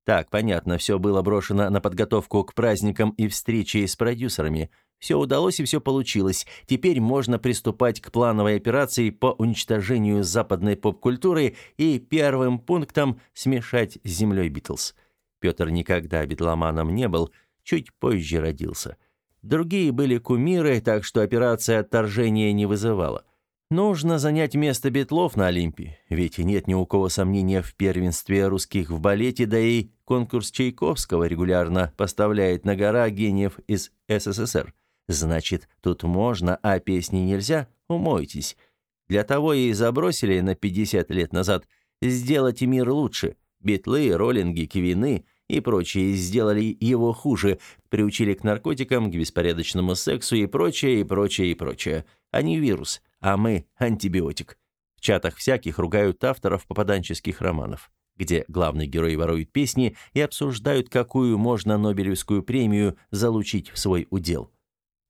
[SPEAKER 2] Так, понятно, все было брошено на подготовку к праздникам и встрече с продюсерами. Все удалось и все получилось. Теперь можно приступать к плановой операции по уничтожению западной поп-культуры и первым пунктом смешать с землей Битлз. Петр никогда битломаном не был, чуть позже родился. Другие были кумиры, так что операция отторжения не вызывала. Нужно занять место Бетлов на Олимпе, ведь нет ни у кого сомнения в первенстве русских в балете, да и конкурс Чайковского регулярно поставляет на гора гениев из СССР. Значит, тут можно, а песни нельзя? Умойтесь. Для того и забросили на 50 лет назад сделать мир лучше. Битлы, роллинги, кивины и прочие сделали его хуже, приучили к наркотикам, к беспорядочному сексу и прочее, и прочее, и прочее. Они вирус а мы – антибиотик. В чатах всяких ругают авторов попаданческих романов, где главный герой ворует песни и обсуждают, какую можно Нобелевскую премию залучить в свой удел.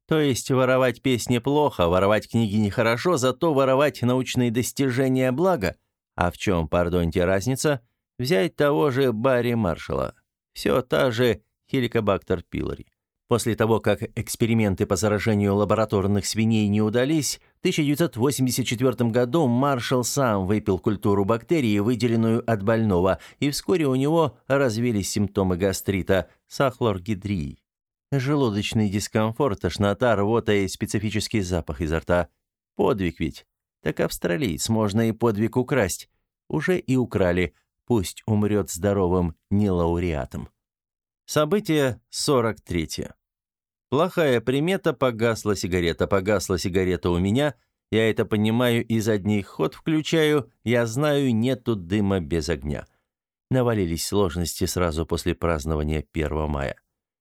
[SPEAKER 2] То есть воровать песни плохо, воровать книги нехорошо, зато воровать научные достижения благо. А в чем, пардоньте, разница? Взять того же Барри Маршалла. Все та же Хеликобактер пилори. После того, как эксперименты по заражению лабораторных свиней не удались, 1984 году Маршалл сам выпил культуру бактерии, выделенную от больного, и вскоре у него развились симптомы гастрита – сахлоргидрии. Желудочный дискомфорт, тошнота, рвота и специфический запах изо рта. Подвиг ведь. Так австралиец, можно и подвиг украсть. Уже и украли. Пусть умрет здоровым не лауреатом. Событие 43. Плохая примета, погасла сигарета, погасла сигарета у меня. Я это понимаю и задний ход включаю. Я знаю, нету дыма без огня. Навалились сложности сразу после празднования 1 мая.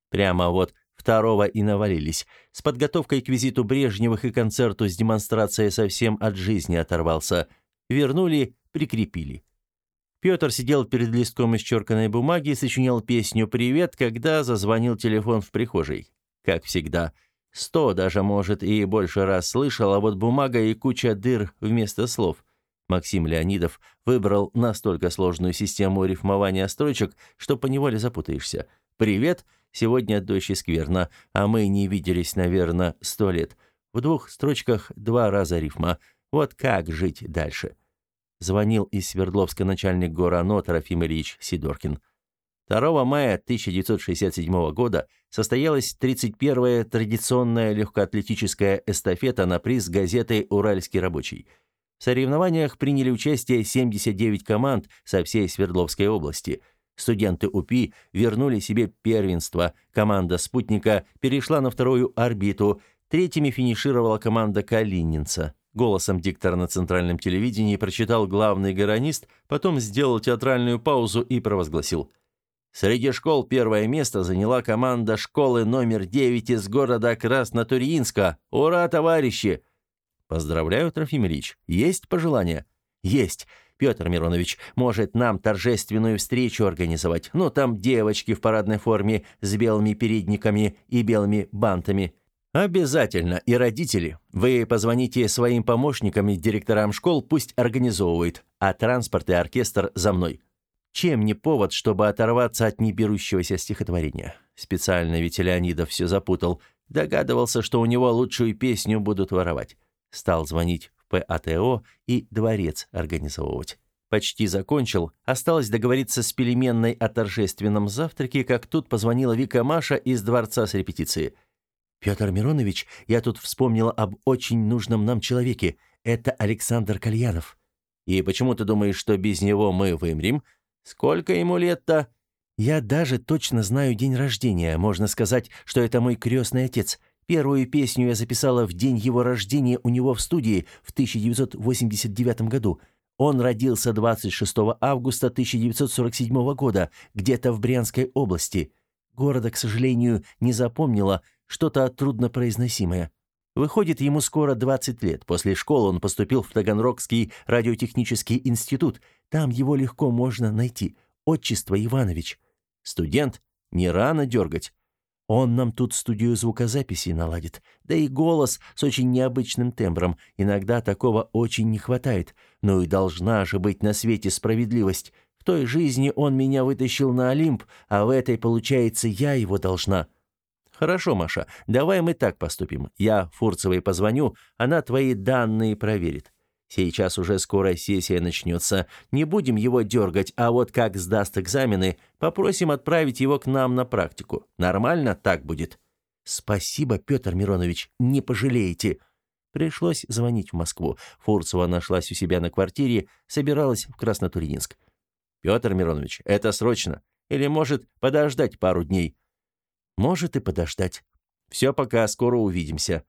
[SPEAKER 2] Прямо вот второго и навалились. С подготовкой к визиту Брежневых и концерту с демонстрацией совсем от жизни оторвался. Вернули, прикрепили. Петр сидел перед листком исчерканной бумаги и сочинял песню «Привет», когда зазвонил телефон в прихожей как всегда. Сто даже, может, и больше раз слышал, а вот бумага и куча дыр вместо слов. Максим Леонидов выбрал настолько сложную систему рифмования строчек, что поневоле запутаешься. «Привет, сегодня дождь и скверно, а мы не виделись, наверное, сто лет. В двух строчках два раза рифма. Вот как жить дальше?» Звонил из Свердловска начальник ГОРАНО Трофим Ильич Сидоркин. 2 мая 1967 года состоялась 31-я традиционная легкоатлетическая эстафета на приз газеты «Уральский рабочий». В соревнованиях приняли участие 79 команд со всей Свердловской области. Студенты УПИ вернули себе первенство, команда «Спутника» перешла на вторую орбиту, третьими финишировала команда «Калининца».
[SPEAKER 1] Голосом диктора на центральном телевидении прочитал главный гаранист, потом сделал театральную паузу и провозгласил. Среди школ первое место заняла команда школы номер 9 из города Краснотурьинска. Ура, товарищи! Поздравляю, Трофим Ильич. Есть пожелания? Есть. Петр Миронович, может нам торжественную встречу организовать? Ну, там девочки в парадной форме с белыми передниками и белыми бантами. Обязательно. И родители. Вы позвоните своим помощникам и директорам школ, пусть организовывают, а транспорт и оркестр за мной. Чем не повод, чтобы оторваться от неберущегося стихотворения? Специально ведь Леонидов все запутал. Догадывался, что у него лучшую песню будут воровать. Стал звонить в ПАТО и дворец организовывать. Почти закончил. Осталось договориться с Пелеменной о торжественном завтраке, как тут позвонила Вика Маша из дворца с репетиции – «Петр Миронович, я тут вспомнила об очень нужном нам человеке. Это Александр Кальянов». «И почему ты думаешь, что без него мы вымрем? Сколько ему лет-то?» «Я даже точно знаю день рождения. Можно сказать, что это мой крестный отец. Первую песню я записала в день его рождения у него в студии в 1989 году. Он родился 26 августа 1947 года, где-то в Брянской области. Города, к сожалению, не запомнила, что-то труднопроизносимое. Выходит, ему скоро 20 лет. После школы он поступил в Таганрогский радиотехнический институт. Там его легко можно найти. Отчество Иванович. Студент. Не рано дергать. Он нам тут студию звукозаписи наладит. Да и голос с очень необычным тембром. Иногда такого очень не хватает. Ну и должна же быть на свете справедливость. В той жизни он меня вытащил на Олимп, а в этой, получается, я его должна. «Хорошо, Маша, давай мы так поступим. Я Фурцевой позвоню, она твои данные проверит. Сейчас уже скоро сессия начнется. Не будем его дергать, а вот как сдаст экзамены, попросим отправить его к нам на практику. Нормально так будет?» «Спасибо, Петр Миронович, не пожалеете». Пришлось звонить в Москву. Фурцева нашлась у себя на квартире, собиралась в Краснотурьинск. «Петр Миронович, это срочно. Или, может, подождать пару дней?» Может и подождать. Все пока, скоро увидимся.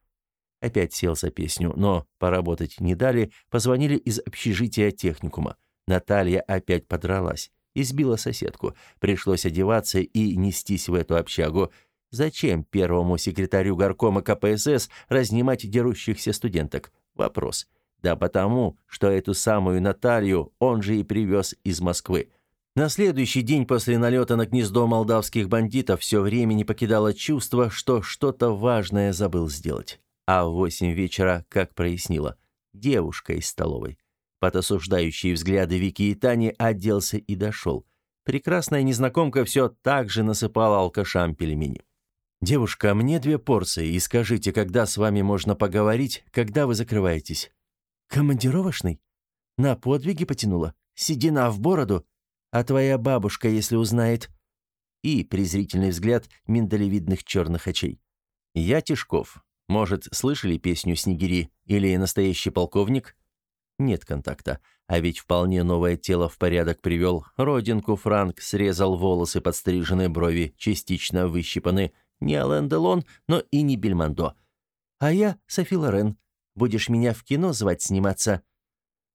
[SPEAKER 1] Опять сел за песню, но поработать не дали, позвонили из общежития техникума. Наталья опять подралась. Избила соседку. Пришлось одеваться и нестись в эту общагу. Зачем первому секретарю горкома КПСС разнимать дерущихся студенток? Вопрос. Да потому, что эту самую Наталью он же и привез из Москвы. На следующий день после налета на гнездо молдавских бандитов все время не покидало чувство, что что-то важное забыл сделать. А в восемь вечера, как прояснило, девушка из столовой. Под осуждающие взгляды Вики и Тани оделся и дошел. Прекрасная незнакомка все так же насыпала алкашам пельмени. «Девушка, мне две порции, и скажите, когда с вами можно поговорить, когда вы закрываетесь?» «Командировочный?» «На подвиги потянула? Седина в бороду?» А твоя бабушка, если узнает...» И презрительный взгляд миндалевидных черных очей. «Я Тишков. Может, слышали песню «Снегири» или «Настоящий полковник»?» Нет контакта. А ведь вполне новое тело в порядок привел. Родинку Франк срезал волосы, подстриженные брови, частично выщипаны. Не Ален Делон, но и не Бельмондо. А я Софи Лорен. Будешь меня в кино звать сниматься?»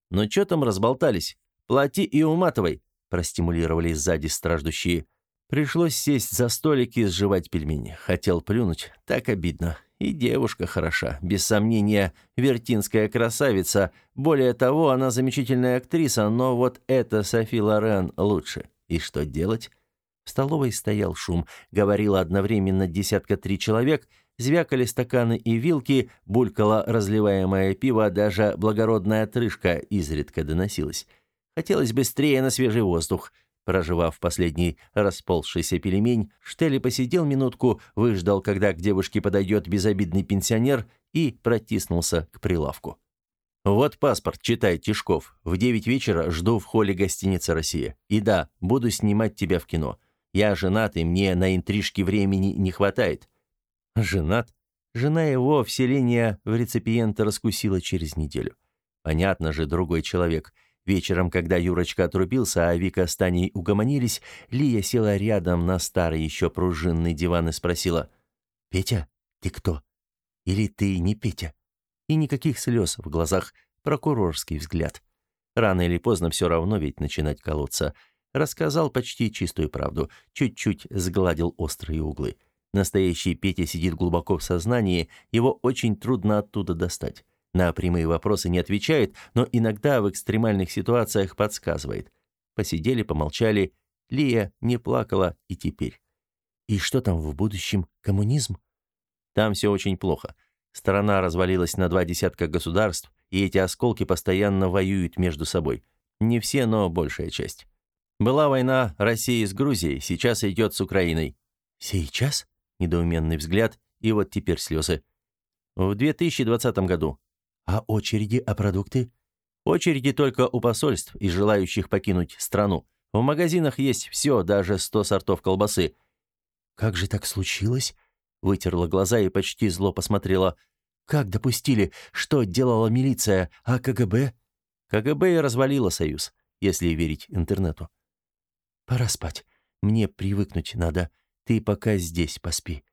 [SPEAKER 1] «Ну чё там разболтались? Плати и уматывай простимулировали сзади страждущие. Пришлось сесть за столик и сживать пельмени. Хотел плюнуть, так обидно. И девушка хороша, без сомнения, вертинская красавица. Более того, она замечательная актриса, но вот эта Софи Лорен лучше. И что делать? В столовой стоял шум. Говорило одновременно десятка три человек, звякали стаканы и вилки, булькало разливаемое пиво, даже благородная отрыжка изредка доносилась. Хотелось быстрее на свежий воздух. Проживав последний расползшийся пельмень, Штели посидел минутку, выждал, когда к девушке подойдет безобидный пенсионер, и протиснулся к прилавку. «Вот паспорт, читай, Тишков. В девять вечера жду в холле гостиницы «Россия». И да, буду снимать тебя в кино. Я женат, и мне на интрижки времени не хватает». «Женат?» Жена его вселение в реципиента раскусила через неделю. Понятно же, другой человек – Вечером, когда Юрочка отрубился, а Вика с Таней угомонились, Лия села рядом на старый еще пружинный диван и спросила, «Петя, ты кто? Или ты не Петя?»
[SPEAKER 2] И никаких слез в глазах, прокурорский взгляд. Рано или поздно все равно ведь начинать колоться. Рассказал почти чистую правду, чуть-чуть сгладил острые углы. Настоящий Петя сидит глубоко в сознании, его очень трудно оттуда достать. На прямые вопросы не отвечает, но иногда в экстремальных ситуациях подсказывает. Посидели, помолчали. Лия не плакала и теперь. И что там в будущем? Коммунизм? Там все очень плохо. Страна развалилась на два десятка государств, и эти осколки постоянно воюют между собой. Не все, но большая часть. Была война России с Грузией, сейчас идет с Украиной. Сейчас? Недоуменный взгляд, и вот теперь слезы. В 2020 году. А очереди, а продукты? Очереди только у посольств и желающих покинуть страну. В магазинах есть все, даже сто сортов колбасы. Как же так случилось? Вытерла глаза и почти зло посмотрела. Как допустили? Что делала милиция? А КГБ? КГБ и развалила Союз, если верить интернету. Пора спать. Мне привыкнуть надо. Ты пока здесь поспи.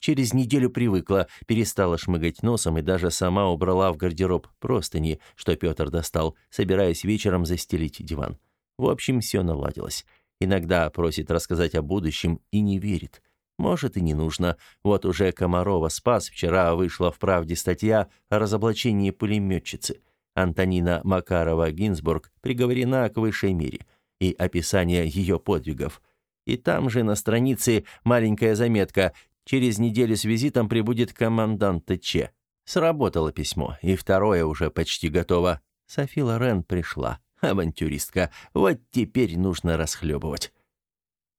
[SPEAKER 2] Через неделю привыкла, перестала шмыгать носом и даже сама убрала в гардероб простыни, что Петр достал, собираясь вечером застелить диван. В общем, все наладилось. Иногда просит рассказать о будущем и не верит. Может, и не нужно. Вот уже Комарова спас. Вчера вышла в «Правде» статья о разоблачении пулеметчицы. Антонина Макарова-Гинзбург приговорена к высшей мере. И описание ее подвигов. И там же на странице маленькая заметка «Через неделю с визитом прибудет командант ТЧ». Сработало письмо, и второе уже почти готово. Софи Лорен пришла. Авантюристка. Вот теперь нужно расхлебывать.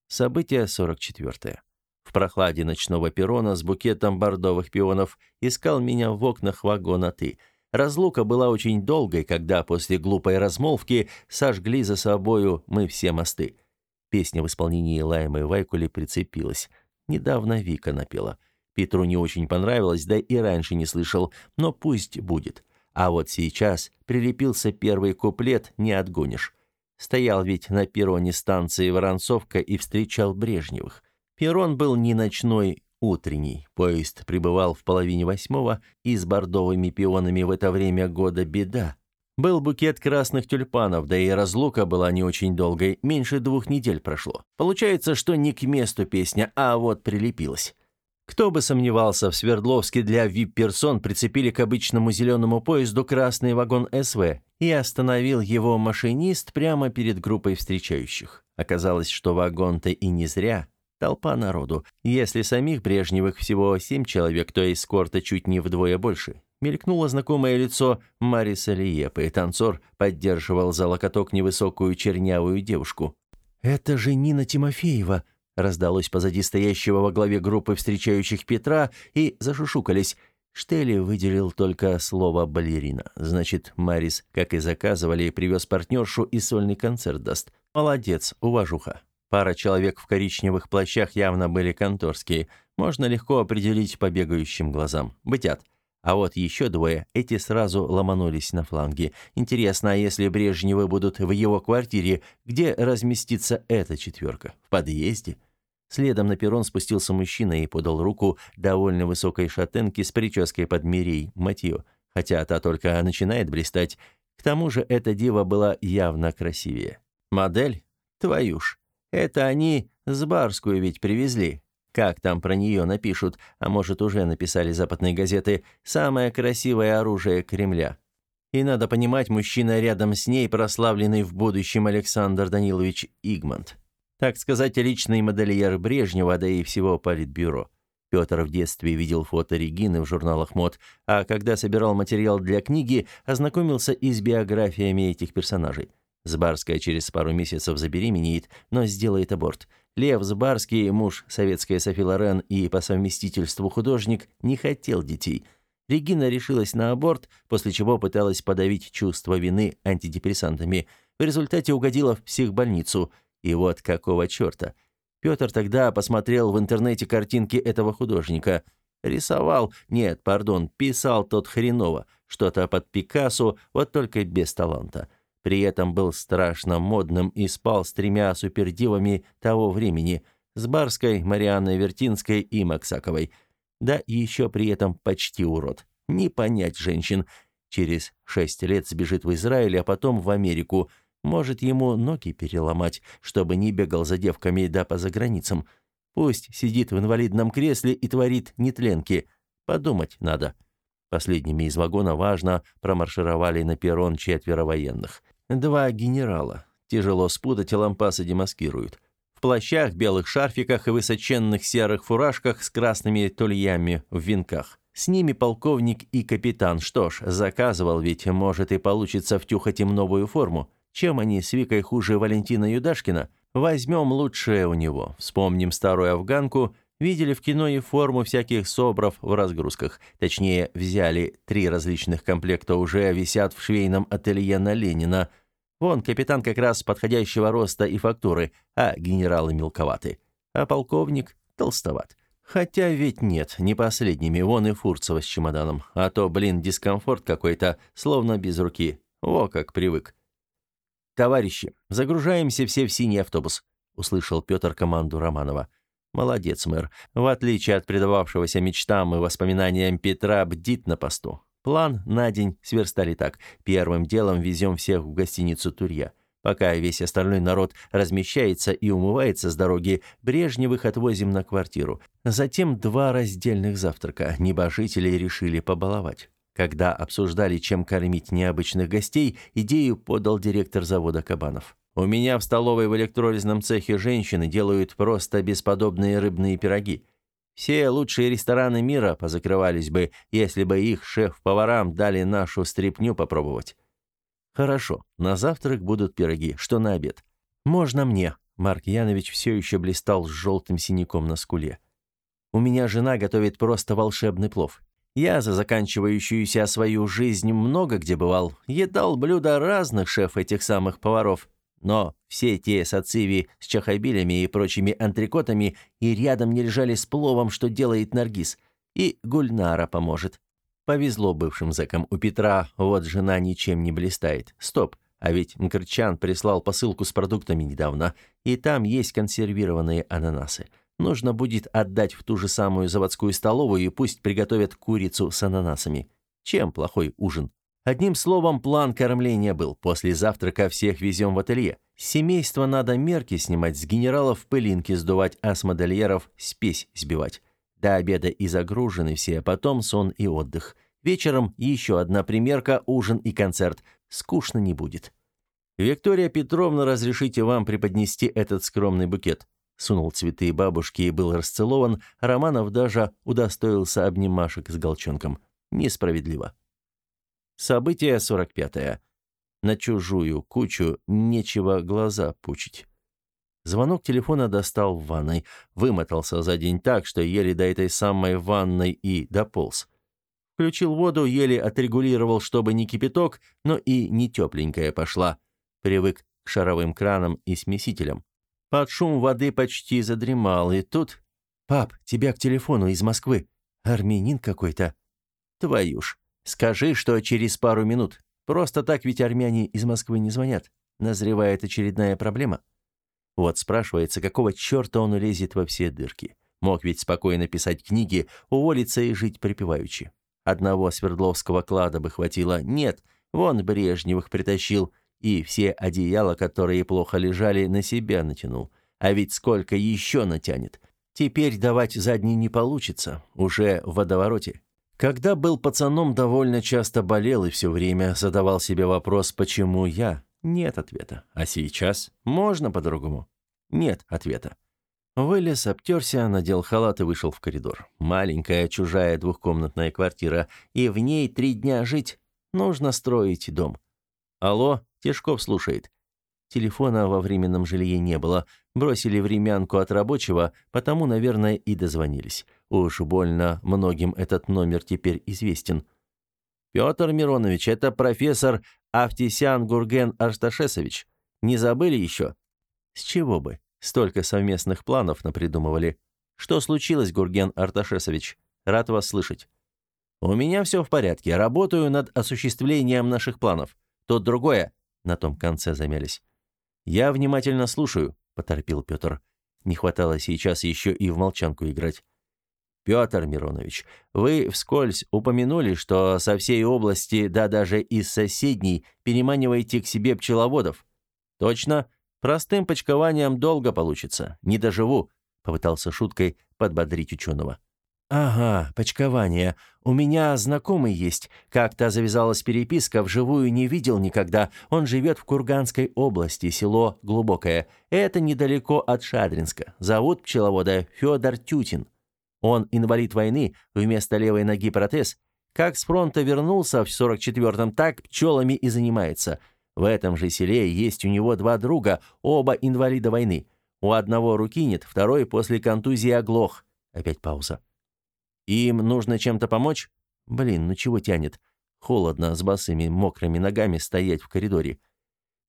[SPEAKER 2] Событие 44. В прохладе ночного перрона с букетом бордовых пионов искал меня в окнах вагона «Ты». Разлука была очень долгой, когда после глупой размолвки сожгли за собою мы все мосты. Песня в исполнении Лаймы Вайкули прицепилась. Недавно Вика напела. Петру не очень понравилось, да и раньше не слышал, но пусть будет. А вот сейчас прилепился первый куплет «Не отгонишь». Стоял ведь на перроне станции Воронцовка и встречал Брежневых. Перрон был не ночной, утренний. Поезд прибывал в половине восьмого, и с бордовыми пионами в это время года беда. Был букет красных тюльпанов, да и разлука была не очень долгой, меньше двух недель прошло. Получается, что не к месту песня, а вот прилепилась. Кто бы сомневался, в Свердловске для вип-персон прицепили к обычному зеленому поезду красный вагон СВ, и остановил его машинист прямо перед группой встречающих. Оказалось, что вагон-то и не зря. Толпа народу. Если самих Брежневых всего семь человек, то эскорта чуть не вдвое больше. Мелькнуло знакомое лицо Мариса Лиепы, и танцор поддерживал за локоток невысокую чернявую девушку. «Это же Нина Тимофеева!» раздалось позади стоящего во главе группы встречающих Петра, и зашушукались. Штели выделил только слово «балерина». Значит, Марис, как и заказывали, привез партнершу и сольный концерт даст. Молодец, уважуха. Пара человек в коричневых плащах явно были конторские. Можно легко определить по бегающим глазам. Бытят. А вот еще двое, эти сразу ломанулись на фланге. Интересно, а если Брежневы будут в его квартире, где разместится эта четверка? В подъезде? Следом на перрон спустился мужчина и подал руку довольно высокой шатенке с прической под Мирей, Матио, хотя та только начинает блистать. К тому же эта дива была явно красивее. Модель? Твою ж. Это они с Барскую ведь привезли. Как там про нее напишут, а может уже написали западные газеты, самое красивое оружие Кремля. И надо понимать, мужчина рядом с ней прославленный в будущем Александр Данилович Игмонт. Так сказать, личный модельер Брежнева, да и всего политбюро. Петр в детстве видел фото Регины в журналах мод, а когда собирал материал для книги, ознакомился и с биографиями этих персонажей. Збарская через пару месяцев забеременеет, но сделает аборт. Лев Збарский, муж советской Софи Лорен и по совместительству художник, не хотел детей. Регина решилась на аборт, после чего пыталась подавить чувство вины антидепрессантами. В результате угодила в психбольницу. И вот какого черта. Петр тогда посмотрел в интернете картинки этого художника. Рисовал, нет, пардон, писал тот хреново, что-то под Пикассо, вот только без таланта. При этом был страшно модным и спал с тремя супердивами того времени – с Барской, Марианной Вертинской и Максаковой. Да еще при этом почти урод.
[SPEAKER 1] Не понять женщин. Через шесть лет сбежит в Израиль, а потом в Америку. Может, ему ноги переломать, чтобы не бегал за девками да по заграницам. Пусть сидит в инвалидном кресле и творит нетленки. Подумать надо. Последними из вагона важно промаршировали на перрон четверо военных. Два генерала. Тяжело спутать, лампасы демаскируют. В плащах, белых шарфиках и высоченных серых фуражках с красными тульями в венках. С ними полковник и капитан. Что ж, заказывал ведь, может и получится втюхать им новую форму. Чем они с Викой хуже Валентина Юдашкина? Возьмем лучшее у него. Вспомним старую афганку. Видели в кино и форму всяких собров в разгрузках. Точнее, взяли три различных комплекта уже висят в швейном ателье на Ленина. Вон, капитан как раз подходящего роста и фактуры, а генералы мелковаты. А полковник толстоват. Хотя ведь нет, не последними, вон и Фурцева с чемоданом. А то, блин, дискомфорт какой-то, словно без руки. Во как привык. «Товарищи, загружаемся все в синий автобус», — услышал Петр команду Романова. «Молодец, мэр. В отличие от предававшегося мечтам и воспоминаниям Петра, бдит на посту. План на день сверстали так. Первым делом везем всех в гостиницу «Турья». Пока весь остальной народ размещается и умывается с дороги, Брежневых отвозим на квартиру. Затем два раздельных завтрака. Небожители решили побаловать. Когда обсуждали, чем кормить необычных гостей, идею подал директор завода Кабанов. «У меня в столовой в электролизном цехе женщины делают просто бесподобные рыбные пироги. Все лучшие рестораны мира позакрывались бы, если бы их шеф-поварам дали нашу стряпню попробовать. Хорошо, на завтрак будут пироги, что на обед? Можно мне. Марк Янович все еще блистал с желтым синяком на скуле. У меня жена готовит просто волшебный плов. Я за заканчивающуюся свою жизнь много где бывал, едал блюда разных шеф этих самых поваров. Но все те сациви с чахайбилями и прочими антрикотами и рядом не лежали с пловом, что делает Наргиз. И Гульнара поможет. Повезло бывшим зэкам. У Петра вот жена ничем не блистает. Стоп. А ведь Мкрчан прислал посылку с продуктами недавно, и там есть консервированные ананасы. Нужно будет отдать в ту же самую заводскую столовую, и пусть приготовят курицу с ананасами. Чем плохой ужин? Одним словом, план кормления был. После завтрака всех везем в ателье. С семейства надо мерки снимать, с генералов пылинки сдувать, а с модельеров спесь сбивать. До обеда и загружены все, а потом сон и отдых. Вечером еще одна примерка, ужин и концерт. Скучно не будет. «Виктория Петровна, разрешите вам преподнести этот скромный букет?» Сунул цветы бабушке и был расцелован, Романов даже удостоился обнимашек с голчонком. Несправедливо. Событие 45. -е. На чужую кучу нечего глаза пучить. Звонок телефона достал в ванной. Вымотался за день так, что еле до этой самой ванной и дополз. Включил воду, еле отрегулировал, чтобы не кипяток, но и не тепленькая пошла. Привык к шаровым кранам и смесителям. Под шум воды почти задремал, и тут... «Пап, тебя к телефону из Москвы. Армянин какой-то». «Твою ж». Скажи, что через пару минут. Просто так ведь армяне из Москвы не звонят. Назревает очередная проблема. Вот спрашивается, какого черта он лезет во все дырки. Мог ведь спокойно писать книги, уволиться и жить припеваючи. Одного Свердловского клада бы хватило. Нет, вон Брежневых притащил, и все одеяла, которые плохо лежали, на себя натянул. А ведь сколько еще натянет. Теперь давать задний не получится, уже в водовороте. Когда был пацаном, довольно часто болел и все время задавал себе вопрос «почему я?» Нет ответа. А сейчас можно по-другому? Нет ответа. Вылез, обтерся, надел халат и вышел в коридор. Маленькая чужая двухкомнатная квартира, и в ней три дня жить. Нужно строить дом. Алло, Тишков слушает. Телефона во временном жилье не было. Бросили времянку от рабочего, потому, наверное, и дозвонились. Уж больно многим этот номер теперь известен. «Петр Миронович, это профессор Автисян Гурген Арташесович. Не забыли еще?» «С чего бы? Столько совместных планов напридумывали. Что случилось, Гурген Арташесович? Рад вас слышать». «У меня все в порядке. Работаю над осуществлением наших планов. Тут другое». На том конце замялись. «Я внимательно слушаю», — поторопил Петр. Не хватало сейчас еще и в молчанку играть. Петр Миронович, вы вскользь упомянули, что со всей области, да даже из соседней, переманиваете к себе пчеловодов. Точно? Простым почкованием долго получится. Не доживу, попытался шуткой подбодрить ученого. «Ага, почкование. У меня знакомый есть. Как-то завязалась переписка, вживую не видел никогда. Он живет в Курганской области, село Глубокое. Это недалеко от Шадринска. Зовут пчеловода Федор Тютин. Он инвалид войны, вместо левой ноги протез. Как с фронта вернулся в 44-м, так пчелами и занимается. В этом же селе есть у него два друга, оба инвалида войны. У одного руки нет, второй после контузии оглох. Опять пауза. Им нужно чем-то помочь? Блин, ну чего тянет? Холодно с босыми мокрыми ногами стоять в коридоре.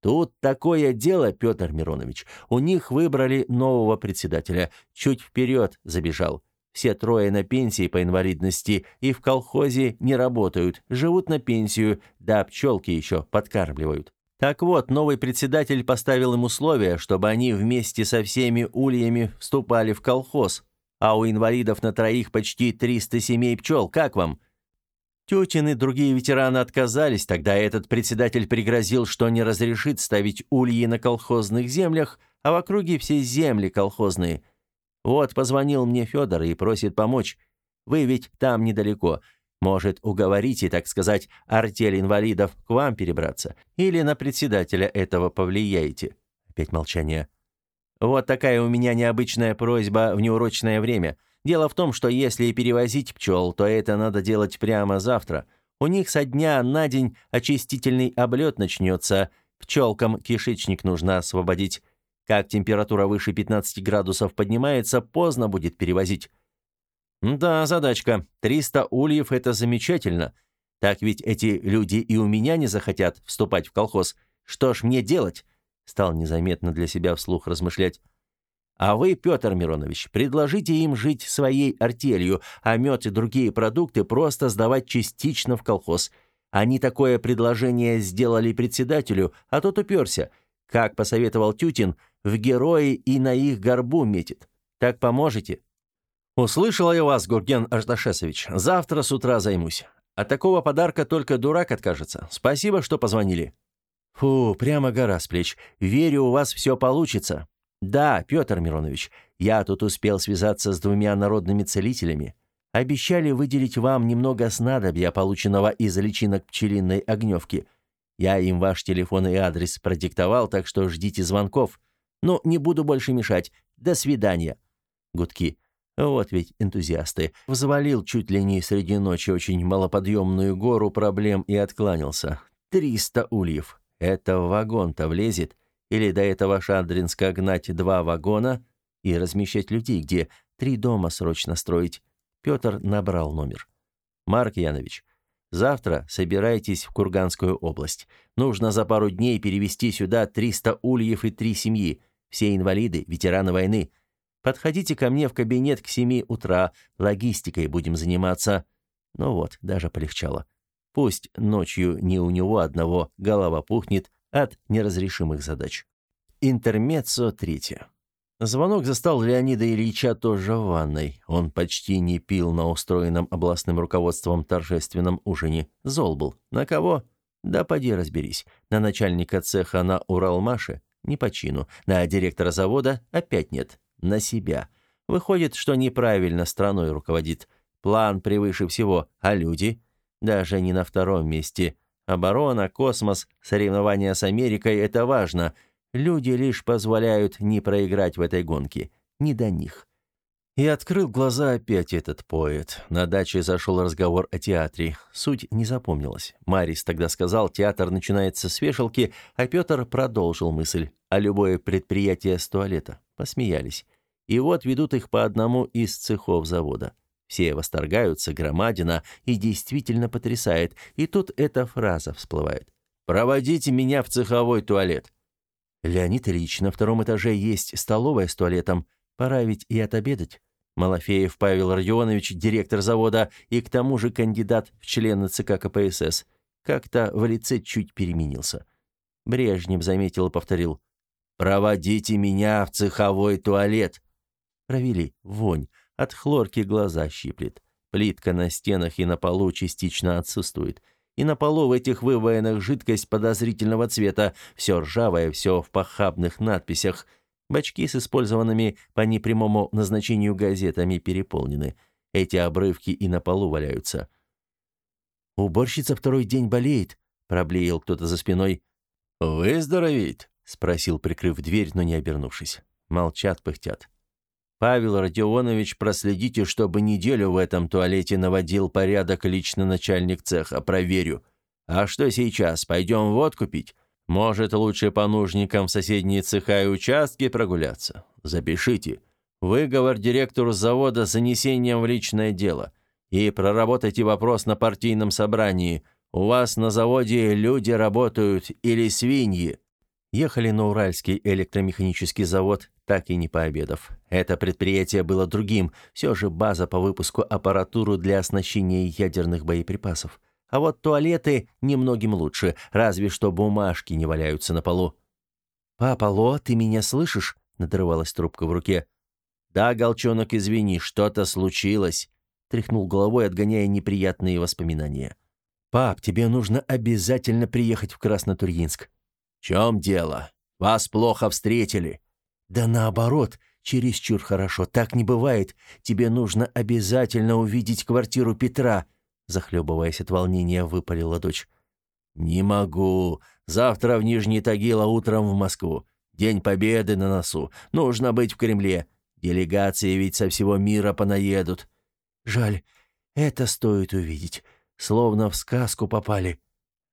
[SPEAKER 1] Тут такое дело, Петр Миронович. У них выбрали нового председателя. Чуть вперед забежал. Все трое на пенсии по инвалидности и в колхозе не работают, живут на пенсию, да пчелки еще подкармливают. Так вот, новый председатель поставил им условие, чтобы они вместе со всеми ульями вступали в колхоз, а у инвалидов на троих почти 300 семей пчел. Как вам?» Тютин и другие ветераны отказались, тогда этот председатель пригрозил, что не разрешит ставить ульи на колхозных землях, а в округе все земли колхозные. Вот позвонил мне Федор и просит помочь. Вы ведь там недалеко. Может, уговорите, так сказать, артель инвалидов к вам перебраться? Или на председателя этого повлияете?» Опять молчание. Вот такая у меня необычная просьба в неурочное время. Дело в том, что если перевозить пчел, то это надо делать прямо завтра. У них со дня на день очистительный облет начнется. Пчелкам кишечник нужно освободить. Как температура выше 15 градусов поднимается, поздно будет перевозить. Да, задачка. 300 ульев – это замечательно. Так ведь эти люди и у меня не захотят вступать в колхоз. Что ж мне делать? стал незаметно для себя вслух размышлять. А вы, Петр Миронович, предложите им жить своей артелью, а мед и другие продукты просто сдавать частично в колхоз. Они такое предложение сделали председателю, а тот уперся. Как посоветовал Тютин, в герои и на их горбу метит. Так поможете? Услышал я вас, Гурген Арташесович. Завтра с утра займусь. От такого подарка только дурак откажется. Спасибо, что позвонили. Фу, прямо гора с плеч. Верю, у вас все получится. Да, Петр Миронович, я тут успел связаться с двумя народными целителями. Обещали выделить вам немного снадобья, полученного из личинок пчелиной огневки. Я им ваш телефон и адрес продиктовал, так что ждите звонков. Но не буду больше мешать. До свидания. Гудки. Вот ведь энтузиасты. Взвалил чуть ли не среди ночи очень малоподъемную гору проблем и откланялся. Триста ульев. Это в вагон-то влезет? Или до этого Шандринска гнать два вагона и размещать людей, где три дома срочно строить? Петр набрал номер. «Марк Янович, завтра собирайтесь в Курганскую область. Нужно за пару дней перевести сюда 300 ульев и три семьи. Все инвалиды, ветераны войны. Подходите ко мне в кабинет к 7 утра. Логистикой будем заниматься». Ну вот, даже полегчало. Пусть ночью не у него одного голова пухнет от неразрешимых задач. Интермеццо третье. Звонок застал Леонида Ильича тоже в ванной. Он почти не пил на устроенном областным руководством торжественном ужине. Зол был. На кого? Да поди разберись. На начальника цеха на Уралмаше? Не по чину. На директора завода? Опять нет. На себя. Выходит, что неправильно страной руководит. План превыше всего, а люди? даже не на втором месте. Оборона, космос, соревнования с Америкой – это важно. Люди лишь позволяют не проиграть в этой гонке. Не до них. И открыл глаза опять этот поэт. На даче зашел разговор о театре. Суть не запомнилась. Марис тогда сказал, театр начинается с вешалки, а Петр продолжил мысль. А любое предприятие с туалета. Посмеялись. И вот ведут их по одному из цехов завода. Все восторгаются, громадина, и действительно потрясает. И тут эта фраза всплывает. «Проводите меня в цеховой туалет». «Леонид Ильич, на втором этаже есть столовая с туалетом. Пора ведь и отобедать». Малафеев Павел Родионович, директор завода и к тому же кандидат в члены ЦК КПСС, как-то в лице чуть переменился. Брежнев заметил и повторил. «Проводите меня в цеховой туалет». Провели. Вонь От хлорки глаза щиплет. Плитка на стенах и на полу частично отсутствует. И на полу в этих вывоенных жидкость подозрительного цвета, все ржавое, все в похабных надписях. Бачки с использованными по непрямому назначению газетами переполнены. Эти обрывки и на полу валяются.
[SPEAKER 2] «Уборщица второй день болеет», — проблеял кто-то за спиной.
[SPEAKER 1] «Выздоровеет?» — спросил, прикрыв дверь, но не обернувшись. Молчат, пыхтят. «Павел Родионович, проследите, чтобы неделю в этом туалете наводил порядок лично начальник цеха, проверю. А что сейчас, пойдем водку пить? Может, лучше по нужникам в соседние цеха и участки прогуляться? Запишите. Выговор директору завода с занесением в личное дело. И проработайте вопрос на партийном собрании. У вас на заводе люди работают или свиньи?» Ехали на Уральский электромеханический завод, так и не пообедав. Это предприятие было другим, все же база по выпуску аппаратуры для оснащения ядерных боеприпасов. А вот туалеты немногим лучше, разве что бумажки не валяются на полу.
[SPEAKER 2] «Папа, Ло, ты меня слышишь?» — надрывалась трубка в руке.
[SPEAKER 1] «Да, Голчонок, извини, что-то случилось», — тряхнул головой, отгоняя неприятные воспоминания.
[SPEAKER 2] «Пап, тебе нужно обязательно приехать в Краснотурьинск».
[SPEAKER 1] «В чем дело? Вас плохо встретили».
[SPEAKER 2] «Да наоборот, чересчур хорошо. Так не бывает. Тебе нужно обязательно увидеть квартиру Петра», захлебываясь от волнения, выпалила дочь.
[SPEAKER 1] «Не могу. Завтра в Нижний Тагил, а утром в Москву. День Победы на носу. Нужно быть в Кремле. Делегации ведь со всего мира понаедут».
[SPEAKER 2] «Жаль. Это стоит увидеть. Словно в сказку попали».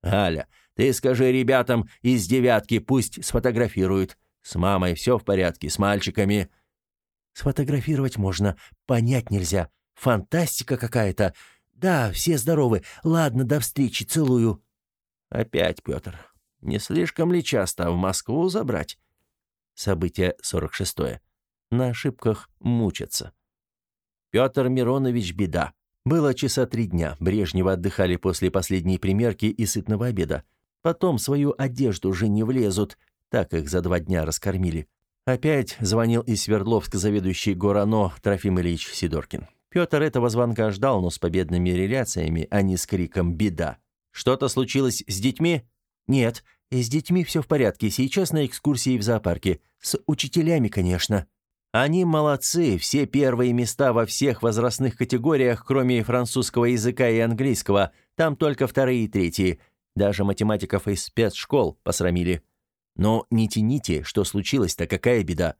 [SPEAKER 1] «Галя, ты скажи ребятам из девятки, пусть сфотографируют. С мамой все в порядке, с мальчиками».
[SPEAKER 2] «Сфотографировать можно, понять нельзя. Фантастика какая-то. Да, все здоровы. Ладно, до встречи, целую».
[SPEAKER 1] «Опять, Петр. Не слишком ли часто в Москву забрать?» Событие 46. -е. На ошибках мучатся. Петр Миронович беда. Было часа три дня. Брежнева отдыхали после последней примерки и сытного обеда. Потом свою одежду уже не влезут. Так их за два дня раскормили. Опять звонил из Свердловска заведующий Горано Трофим Ильич Сидоркин. Петр этого звонка ждал, но с победными реляциями, а не с криком «Беда!». «Что-то случилось с детьми?»
[SPEAKER 2] «Нет, с детьми все в порядке. Сейчас на экскурсии в зоопарке. С учителями, конечно».
[SPEAKER 1] Они молодцы, все первые места во всех возрастных категориях, кроме французского языка и английского. Там только вторые и третьи. Даже математиков из спецшкол посрамили. Но не тяните, что случилось-то, какая беда.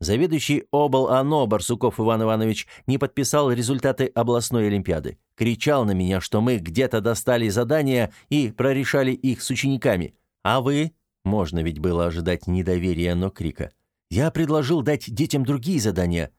[SPEAKER 1] Заведующий обл. АНО Барсуков Иван Иванович не подписал результаты областной олимпиады. Кричал на меня, что мы где-то достали задания и прорешали их с учениками. А вы? Можно ведь было ожидать недоверия, но крика. Я предложил дать детям другие задания.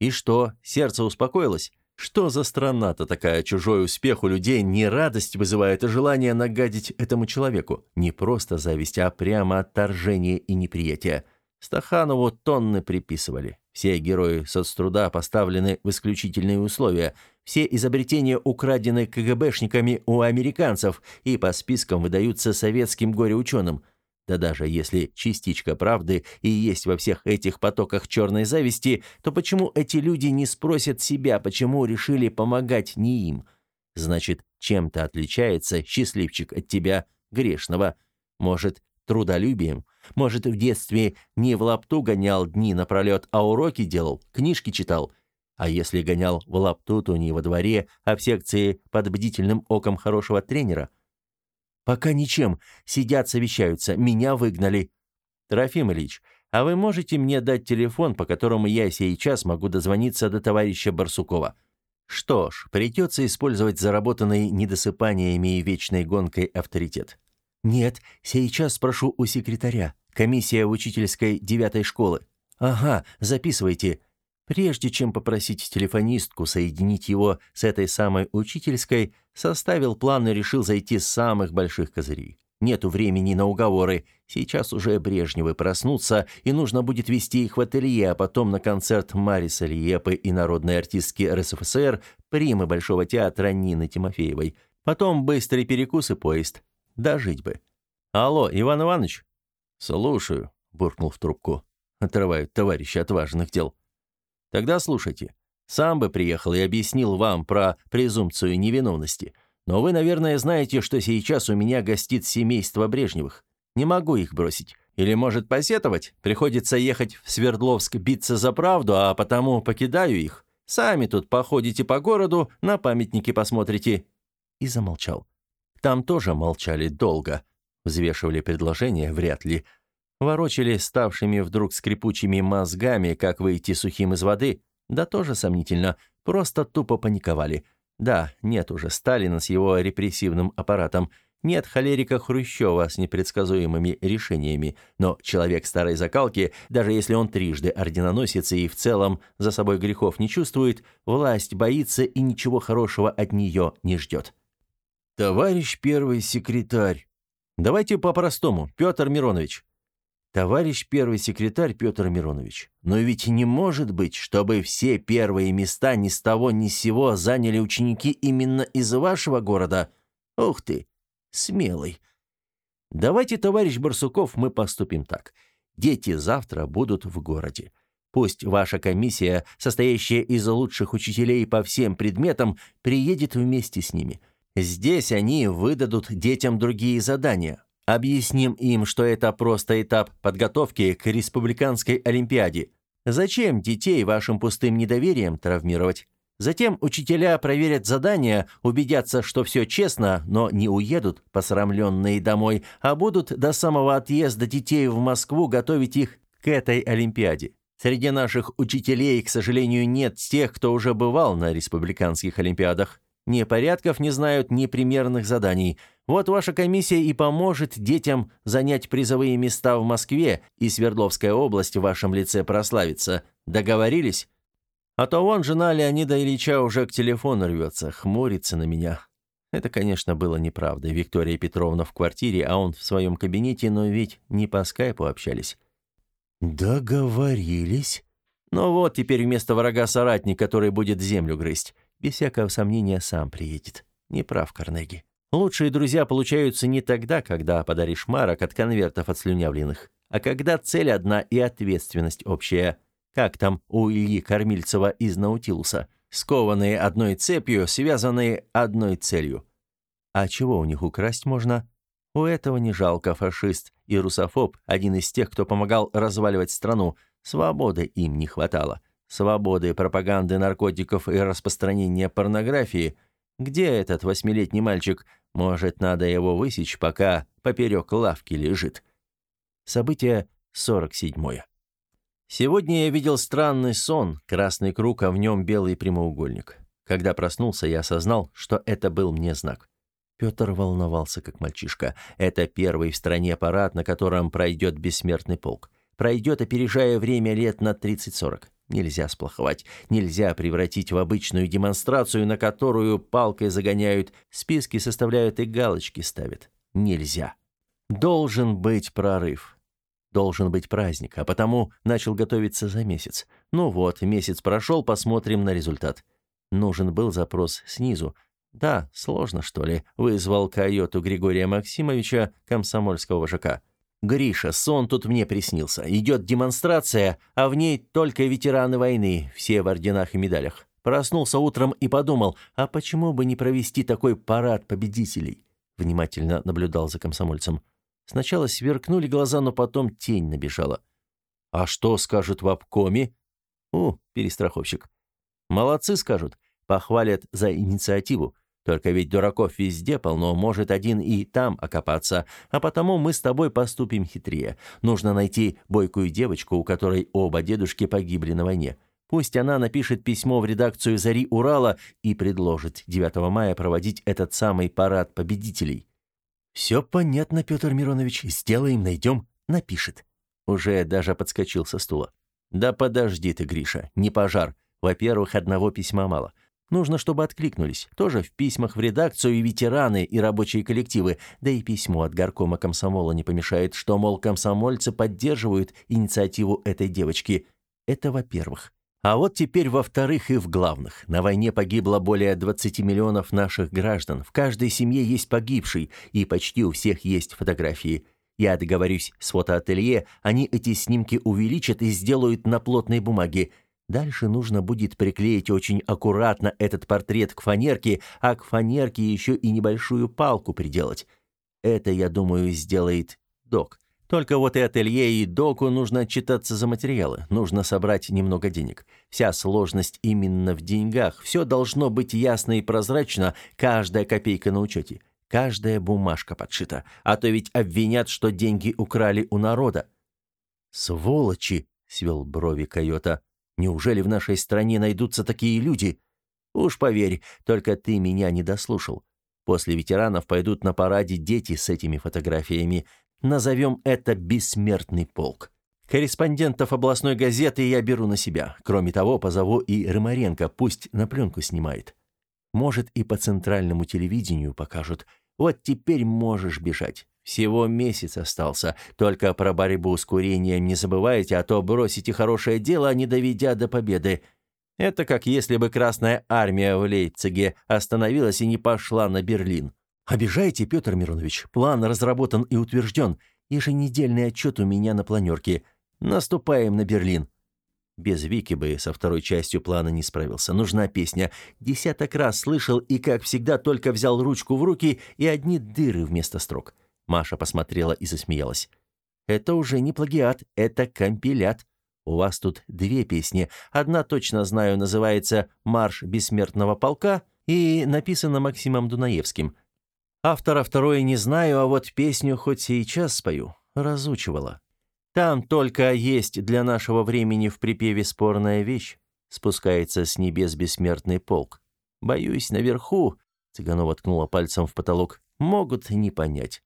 [SPEAKER 1] И что, сердце успокоилось? Что за страна-то такая? Чужой успех у людей не радость вызывает, а желание нагадить этому человеку. Не просто зависть, а прямо отторжение и неприятие. Стаханову тонны приписывали. Все герои соцтруда поставлены в исключительные условия. Все изобретения украдены КГБшниками у американцев и по спискам выдаются советским горе-ученым. Да даже если частичка правды и есть во всех этих потоках черной зависти, то почему эти люди не спросят себя, почему решили помогать не им? Значит, чем-то отличается счастливчик от тебя, грешного. Может, трудолюбием? Может, в детстве не в лапту гонял дни напролет, а уроки делал, книжки читал? А если гонял в лапту, то не во дворе, а в секции под бдительным оком хорошего тренера –
[SPEAKER 2] «Пока ничем. Сидят, совещаются. Меня выгнали».
[SPEAKER 1] «Трофим Ильич, а вы можете мне дать телефон, по которому я сейчас могу дозвониться до товарища Барсукова?» Что ж, придется использовать заработанный недосыпаниями и вечной гонкой авторитет.
[SPEAKER 2] «Нет, сейчас спрошу у секретаря. Комиссия учительской девятой школы». «Ага, записывайте. Прежде чем попросить телефонистку соединить его с этой самой учительской, составил план и решил зайти с самых больших козырей. Нету времени на уговоры. Сейчас уже Брежневы проснутся, и нужно будет вести их в ателье, а потом на концерт Мариса Лиепы и народной артистки РСФСР, примы Большого театра Нины Тимофеевой. Потом быстрый перекус и поезд. Дожить бы. «Алло, Иван Иванович?» «Слушаю», — буркнул в трубку.
[SPEAKER 1] Отрывают товарищи от важных дел. Тогда слушайте. Сам бы приехал и объяснил вам про презумпцию невиновности. Но вы, наверное, знаете, что сейчас у меня гостит семейство Брежневых. Не могу их бросить. Или, может, посетовать? Приходится ехать в Свердловск биться за правду, а потому покидаю их. Сами тут походите по городу, на памятники посмотрите». И замолчал. Там тоже молчали долго. Взвешивали предложение вряд ли. Ворочали ставшими вдруг скрипучими мозгами, как выйти сухим из воды. Да тоже сомнительно. Просто тупо паниковали. Да, нет уже Сталина с его репрессивным аппаратом. Нет холерика Хрущева с непредсказуемыми решениями, но человек старой закалки, даже если он трижды орденоносится и в целом за собой грехов не чувствует, власть боится и ничего хорошего от нее не ждет. «Товарищ первый секретарь!» «Давайте по-простому, Петр Миронович!» «Товарищ первый секретарь Петр Миронович, но ведь не может быть, чтобы все первые места ни с того ни с сего заняли ученики именно из вашего города. Ух ты!» смелый. Давайте, товарищ Барсуков, мы поступим так. Дети завтра будут в городе. Пусть ваша комиссия, состоящая из лучших учителей по всем предметам, приедет вместе с ними. Здесь они выдадут детям другие задания. Объясним им, что это просто этап подготовки к республиканской олимпиаде. Зачем детей вашим пустым недоверием травмировать? Затем учителя проверят задания, убедятся, что все честно, но не уедут посрамленные домой, а будут до самого отъезда детей в Москву готовить их к этой Олимпиаде. Среди наших учителей, к сожалению, нет тех, кто уже бывал на республиканских Олимпиадах. Ни порядков не знают, ни примерных заданий. Вот ваша комиссия и поможет детям занять призовые места в Москве, и Свердловская область в вашем лице прославится. Договорились? А то вон жена Леонида Ильича уже к телефону рвется, хмурится на меня. Это, конечно, было неправдой. Виктория Петровна в квартире, а он в своем кабинете, но ведь не по скайпу общались. «Договорились?» «Ну вот, теперь вместо врага соратник, который будет землю грызть. Без всякого сомнения сам приедет. Не прав Карнеги. Лучшие друзья получаются не тогда, когда подаришь марок от конвертов отслюнявленных, а когда цель одна и ответственность общая – как там у Ильи Кормильцева из Наутилуса, скованные одной цепью, связанные одной целью. А чего у них украсть можно? У этого не жалко фашист и русофоб, один из тех, кто помогал разваливать страну. Свободы им не хватало. Свободы пропаганды наркотиков и распространения порнографии. Где этот восьмилетний мальчик? Может, надо его высечь, пока поперек лавки лежит. Событие сорок седьмое. Сегодня я видел странный сон, красный круг, а в нем белый прямоугольник. Когда проснулся, я осознал, что это был мне знак. Петр волновался, как мальчишка. Это первый в стране парад, на котором пройдет бессмертный полк. Пройдет, опережая время лет на 30-40. Нельзя сплоховать, нельзя превратить в обычную демонстрацию, на которую палкой загоняют, списки составляют и галочки ставят. Нельзя. Должен быть прорыв должен быть праздник, а потому начал готовиться за месяц. Ну вот, месяц прошел, посмотрим на результат. Нужен был запрос снизу. Да, сложно, что ли, вызвал койоту Григория Максимовича, комсомольского вожака. «Гриша, сон тут мне приснился. Идет демонстрация, а в ней только ветераны войны, все в орденах и медалях. Проснулся утром и подумал, а почему бы не провести такой парад победителей?» Внимательно наблюдал за комсомольцем. Сначала сверкнули глаза, но потом тень набежала. «А что скажут в обкоме?» «У, перестраховщик». «Молодцы, скажут. Похвалят за инициативу. Только ведь дураков везде полно, может один и там окопаться. А потому мы с тобой поступим хитрее. Нужно найти бойкую девочку, у которой оба дедушки погибли на войне. Пусть она напишет письмо в редакцию «Зари Урала» и предложит 9 мая проводить этот самый парад победителей. «Все понятно, Петр Миронович. Сделаем, найдем. Напишет». Уже даже подскочил со стула. «Да подожди ты, Гриша, не пожар. Во-первых, одного письма мало. Нужно, чтобы откликнулись. Тоже в письмах в редакцию и ветераны, и рабочие коллективы. Да и письмо от горкома комсомола не помешает, что, мол, комсомольцы поддерживают инициативу этой девочки. Это во-первых. А вот теперь во-вторых и в главных. На войне погибло более 20 миллионов наших граждан. В каждой семье есть погибший, и почти у всех есть фотографии. Я договорюсь с фотоателье, они эти снимки увеличат и сделают на плотной бумаге.
[SPEAKER 2] Дальше нужно будет приклеить очень аккуратно этот портрет к фанерке, а к фанерке еще и небольшую палку приделать. Это, я думаю, сделает док. Только вот и ателье, и доку нужно отчитаться за материалы, нужно собрать немного денег. Вся сложность именно в деньгах. Все должно быть ясно и прозрачно, каждая копейка на учете, каждая бумажка подшита. А то ведь обвинят, что деньги украли у народа. «Сволочи!» — свел брови койота. Неужели в нашей стране найдутся такие люди? Уж поверь, только ты меня не дослушал. После ветеранов пойдут на параде дети с этими фотографиями. Назовем это «Бессмертный полк». Корреспондентов областной газеты я беру на себя. Кроме того, позову и Рымаренко, пусть на пленку снимает. Может, и по центральному телевидению покажут. Вот теперь можешь бежать. Всего месяц остался. Только про борьбу с курением не забывайте, а то бросите хорошее дело, не доведя до победы. Это как если бы Красная армия в Лейпциге остановилась и не пошла на Берлин. Обижаете, Петр Миронович. План разработан и утвержден. Еженедельный отчет у меня на планерке. Наступаем на Берлин. Без Вики бы со второй частью плана не справился. Нужна песня. Десяток раз слышал и, как всегда, только взял ручку в руки и одни дыры вместо строк. Маша посмотрела и засмеялась. Это уже не плагиат, это компилят. У вас тут две песни. Одна точно знаю, называется Марш бессмертного полка и написана Максимом Дунаевским. Автора второй не знаю, а вот песню хоть сейчас спою, разучивала. Там только есть для нашего времени в припеве спорная вещь. Спускается с небес бессмертный полк. Боюсь, наверху, Цыганова ткнула пальцем в потолок, могут не понять.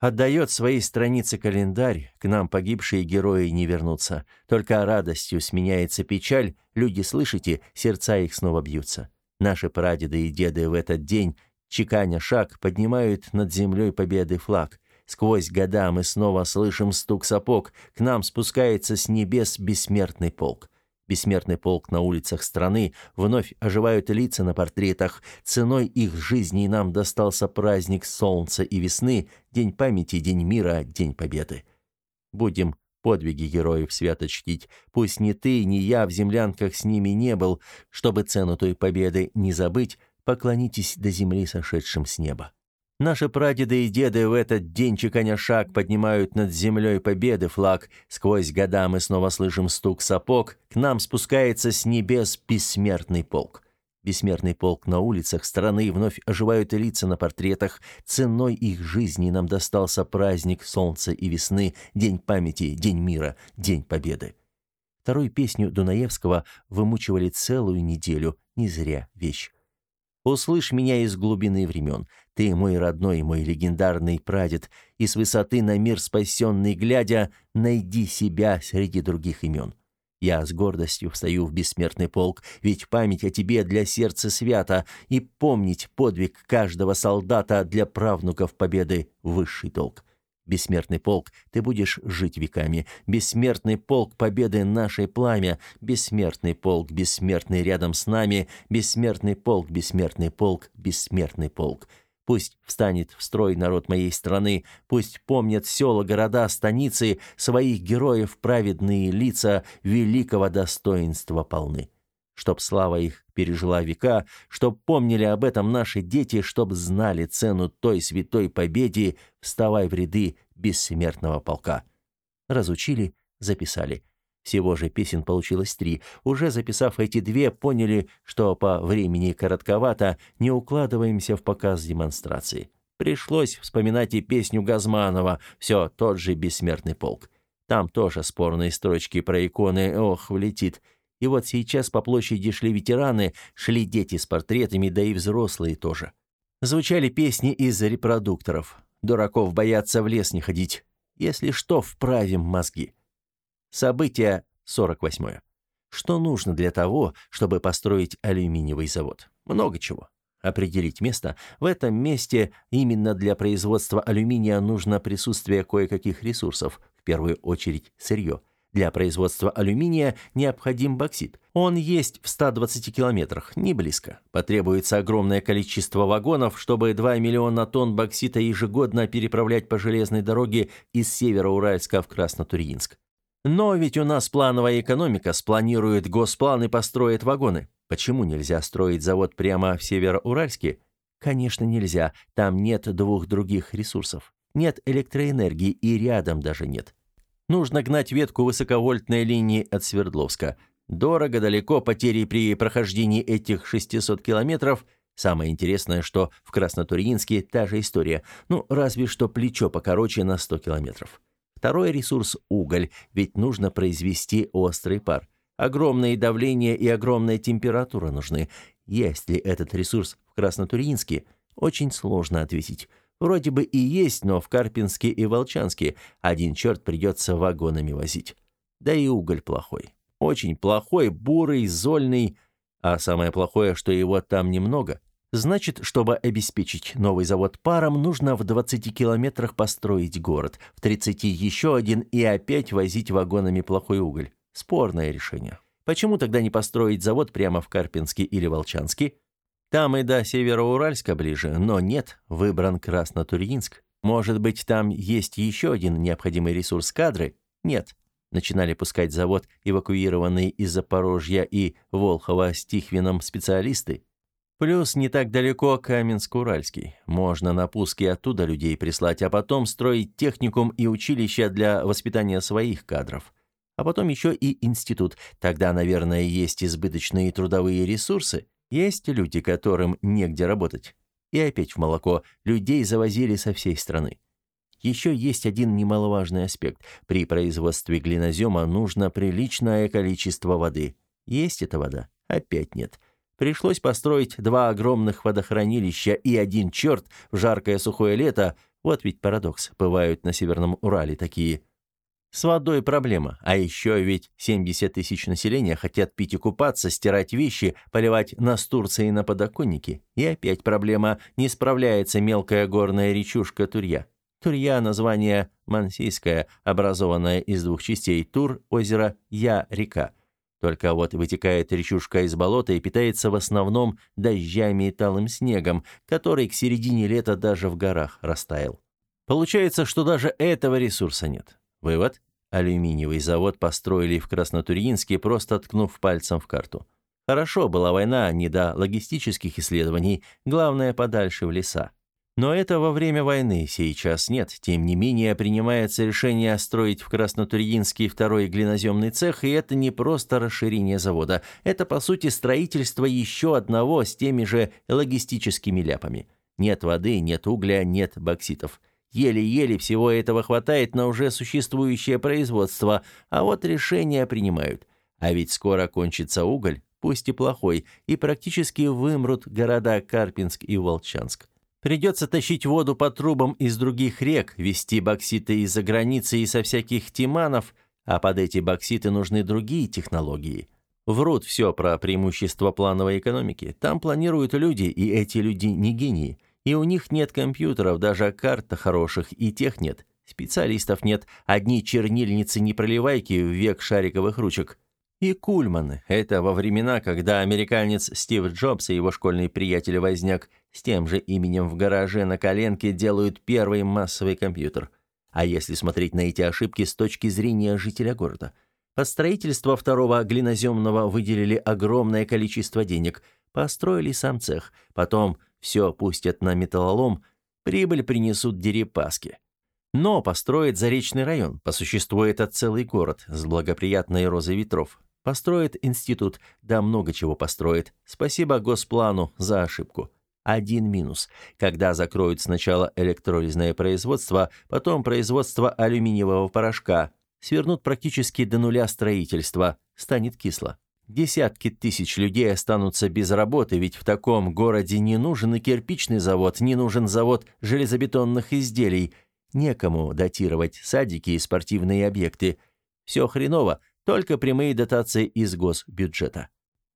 [SPEAKER 2] Отдает своей странице календарь, к нам погибшие герои не вернутся. Только радостью сменяется печаль, люди, слышите, сердца их снова бьются. Наши прадеды и деды в этот день, чеканя шаг, поднимают над землей победы флаг. Сквозь года мы снова слышим стук сапог, к нам спускается с небес бессмертный полк. Бессмертный полк на улицах страны, вновь оживают лица на портретах. Ценой их жизни нам достался праздник солнца и весны, день памяти, день мира, день победы. Будем подвиги героев свято чтить. Пусть ни ты, ни я в землянках с ними не был, чтобы цену той победы не забыть, поклонитесь до земли сошедшим с неба. Наши прадеды и деды в этот день чеканя шаг поднимают над землей победы флаг. Сквозь года мы снова слышим стук сапог. К нам спускается с небес бессмертный полк. Бессмертный полк на улицах страны вновь оживают лица на портретах. Ценой их жизни нам достался праздник солнца и весны, день памяти, день мира, день победы. Вторую песню Дунаевского вымучивали целую неделю, не зря вещь. Услышь меня из глубины времен. Ты мой родной, мой легендарный прадед, и с высоты на мир спасенный глядя, найди себя среди других имен. Я с гордостью встаю в бессмертный полк, ведь память о тебе для сердца свята, и помнить подвиг каждого солдата для правнуков победы высший долг. Бессмертный полк, ты будешь жить веками. Бессмертный полк победы нашей пламя. Бессмертный полк, бессмертный рядом с нами. Бессмертный полк, бессмертный полк, бессмертный полк. Пусть встанет в строй народ моей страны, пусть помнят села, города, станицы, своих героев праведные лица великого достоинства полны чтоб слава их пережила века, чтоб помнили об этом наши дети, чтоб знали цену той святой победе, вставай в ряды бессмертного полка. Разучили, записали. Всего же песен получилось три. Уже записав эти две, поняли, что по времени коротковато, не укладываемся в показ демонстрации. Пришлось вспоминать и песню Газманова, все тот же «Бессмертный полк». Там тоже спорные строчки про иконы, ох, влетит. И вот сейчас по площади шли ветераны, шли дети с портретами, да и взрослые тоже. Звучали песни из репродукторов. Дураков боятся в лес не ходить. Если что, вправим мозги. Событие 48. Что нужно для того, чтобы построить алюминиевый завод? Много чего. Определить место. В этом месте именно для производства алюминия нужно присутствие кое-каких ресурсов, в первую очередь сырье. Для производства алюминия необходим боксит. Он есть в 120 километрах, не близко. Потребуется огромное количество вагонов, чтобы 2 миллиона тонн боксита ежегодно переправлять по железной дороге из Североуральска в Краснотурьинск. Но ведь у нас плановая экономика, спланирует госплан и построит вагоны. Почему нельзя строить завод прямо в Североуральске? Конечно, нельзя. Там нет двух других ресурсов. Нет электроэнергии и рядом даже нет. Нужно гнать ветку высоковольтной линии от Свердловска. Дорого, далеко, потери при прохождении этих 600 километров. Самое интересное, что в Краснотурьинске та же история. Ну, разве что плечо покороче на 100 километров. Второй ресурс – уголь, ведь нужно произвести острый пар. Огромное давление и огромная температура нужны. Есть ли этот ресурс в Краснотурьинске? Очень сложно ответить. Вроде бы и есть, но в Карпинске и Волчанске один черт придется вагонами возить. Да и уголь плохой. Очень плохой, бурый, зольный. А самое плохое, что его там немного. Значит, чтобы обеспечить новый завод паром, нужно в 20 километрах построить город, в 30 еще один и опять возить вагонами плохой уголь. Спорное решение. Почему тогда не построить завод прямо в Карпинске или Волчанске? Там и до Североуральска ближе, но нет, выбран Краснотурьинск. Может быть, там есть еще один необходимый ресурс кадры? Нет. Начинали пускать завод эвакуированные из Запорожья и Волхова с Тихвином специалисты. Плюс не так далеко Каменск-Уральский. Можно на пуски оттуда людей прислать, а потом строить техникум и училище для воспитания своих кадров. А потом еще и институт. Тогда, наверное, есть избыточные трудовые ресурсы. Есть люди, которым негде работать. И опять в молоко. Людей завозили со всей страны. Еще есть один немаловажный аспект. При производстве глинозема нужно приличное количество воды. Есть эта вода? Опять нет. Пришлось построить два огромных водохранилища и один черт в жаркое сухое лето. Вот ведь парадокс. Бывают на Северном Урале такие с водой проблема, а еще ведь 70 тысяч населения хотят пить и купаться, стирать вещи, поливать настурции на подоконники. И опять проблема, не справляется мелкая горная речушка Турья. Турья – название мансийское, образованное из двух частей – Тур, озеро, Я, река. Только вот вытекает речушка из болота и питается в основном дождями и талым снегом, который к середине лета даже в горах растаял. Получается, что даже этого ресурса нет. Вывод. Алюминиевый завод построили в Краснотурьинске, просто ткнув пальцем в карту. Хорошо, была война, не до логистических исследований, главное, подальше в леса. Но это во время войны, сейчас нет. Тем не менее, принимается решение строить в Краснотурьинске второй глиноземный цех, и это не просто расширение завода. Это, по сути, строительство еще одного с теми же логистическими ляпами. Нет воды, нет угля, нет бокситов. Еле-еле всего этого хватает на уже существующее производство, а вот решения принимают. А ведь скоро кончится уголь, пусть и плохой, и практически вымрут города Карпинск и Волчанск. Придется тащить воду по трубам из других рек, везти бокситы из-за границы и со всяких тиманов, а под эти бокситы нужны другие технологии. Врут все про преимущества плановой экономики. Там планируют люди, и эти люди не гении. И у них нет компьютеров, даже карт хороших, и тех нет. Специалистов нет, одни чернильницы-непроливайки в век шариковых ручек. И Кульманы. Это во времена, когда американец Стив Джобс и его школьный приятель Возняк с тем же именем в гараже на коленке делают первый массовый компьютер. А если смотреть на эти ошибки с точки зрения жителя города? Под строительство второго глиноземного выделили огромное количество денег, построили сам цех, потом все пустят на металлолом, прибыль принесут дерипаски. Но построит заречный район, по существу это целый город с благоприятной розой ветров. Построит институт, да много чего построит. Спасибо Госплану за ошибку. Один минус. Когда закроют сначала электролизное производство, потом производство алюминиевого порошка, свернут практически до нуля строительство, станет кисло. Десятки тысяч людей останутся без работы, ведь в таком городе не нужен и кирпичный завод, не нужен завод железобетонных изделий. Некому датировать садики и спортивные объекты. Все хреново, только прямые дотации из госбюджета.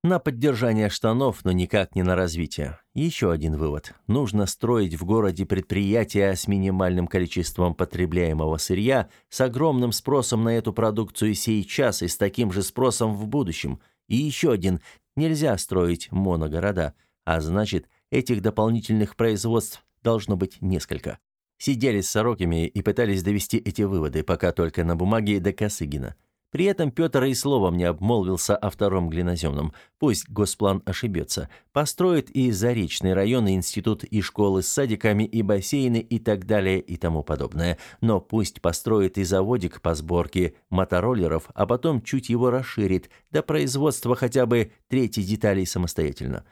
[SPEAKER 2] На поддержание штанов, но никак не на развитие. Еще один вывод. Нужно строить в городе предприятия с минимальным количеством потребляемого сырья, с огромным спросом на эту продукцию сейчас и с таким же спросом в будущем – и еще один. Нельзя строить моногорода, а значит, этих дополнительных производств должно быть несколько. Сидели с Сорокими и пытались довести эти выводы, пока только на бумаге до Косыгина.
[SPEAKER 1] При этом Петр и словом не обмолвился о втором глиноземном. Пусть госплан ошибется. Построит и заречный район, и институт, и школы с садиками, и бассейны, и так далее, и тому подобное. Но пусть построит и заводик по сборке мотороллеров, а потом чуть его расширит, до производства хотя бы третьей деталей самостоятельно.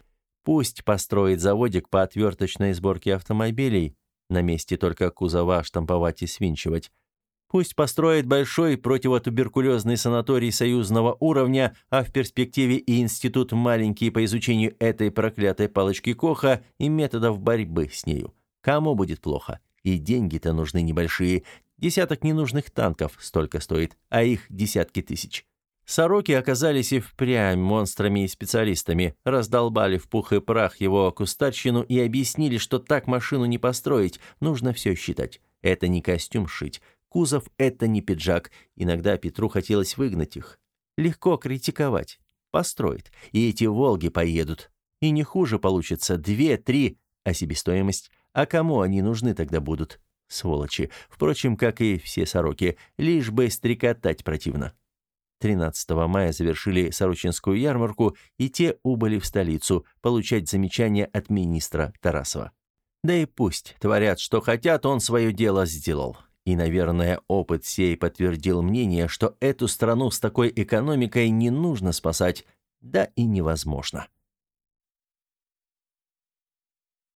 [SPEAKER 1] Пусть построит заводик по отверточной сборке автомобилей, на месте только кузова штамповать и свинчивать. Пусть построит большой противотуберкулезный санаторий союзного уровня, а в перспективе и институт маленький по изучению этой проклятой палочки Коха и методов борьбы с нею. Кому будет плохо? И деньги-то нужны небольшие. Десяток ненужных танков столько стоит, а их десятки тысяч. Сороки оказались и впрямь монстрами и специалистами, раздолбали в пух и прах его кустарщину и объяснили, что так машину не построить, нужно все считать. Это не костюм шить, Кузов — это не пиджак. Иногда Петру хотелось выгнать их. Легко критиковать. Построит. И эти «Волги» поедут. И не хуже получится. Две, три. А себестоимость? А кому они нужны тогда будут? Сволочи. Впрочем, как и все сороки. Лишь бы стрекотать противно. 13 мая завершили Сорочинскую ярмарку, и те убыли в столицу получать замечания от министра Тарасова. Да и пусть творят, что хотят, он свое дело сделал. И, наверное, опыт сей подтвердил мнение, что эту страну с такой экономикой не нужно спасать, да и невозможно.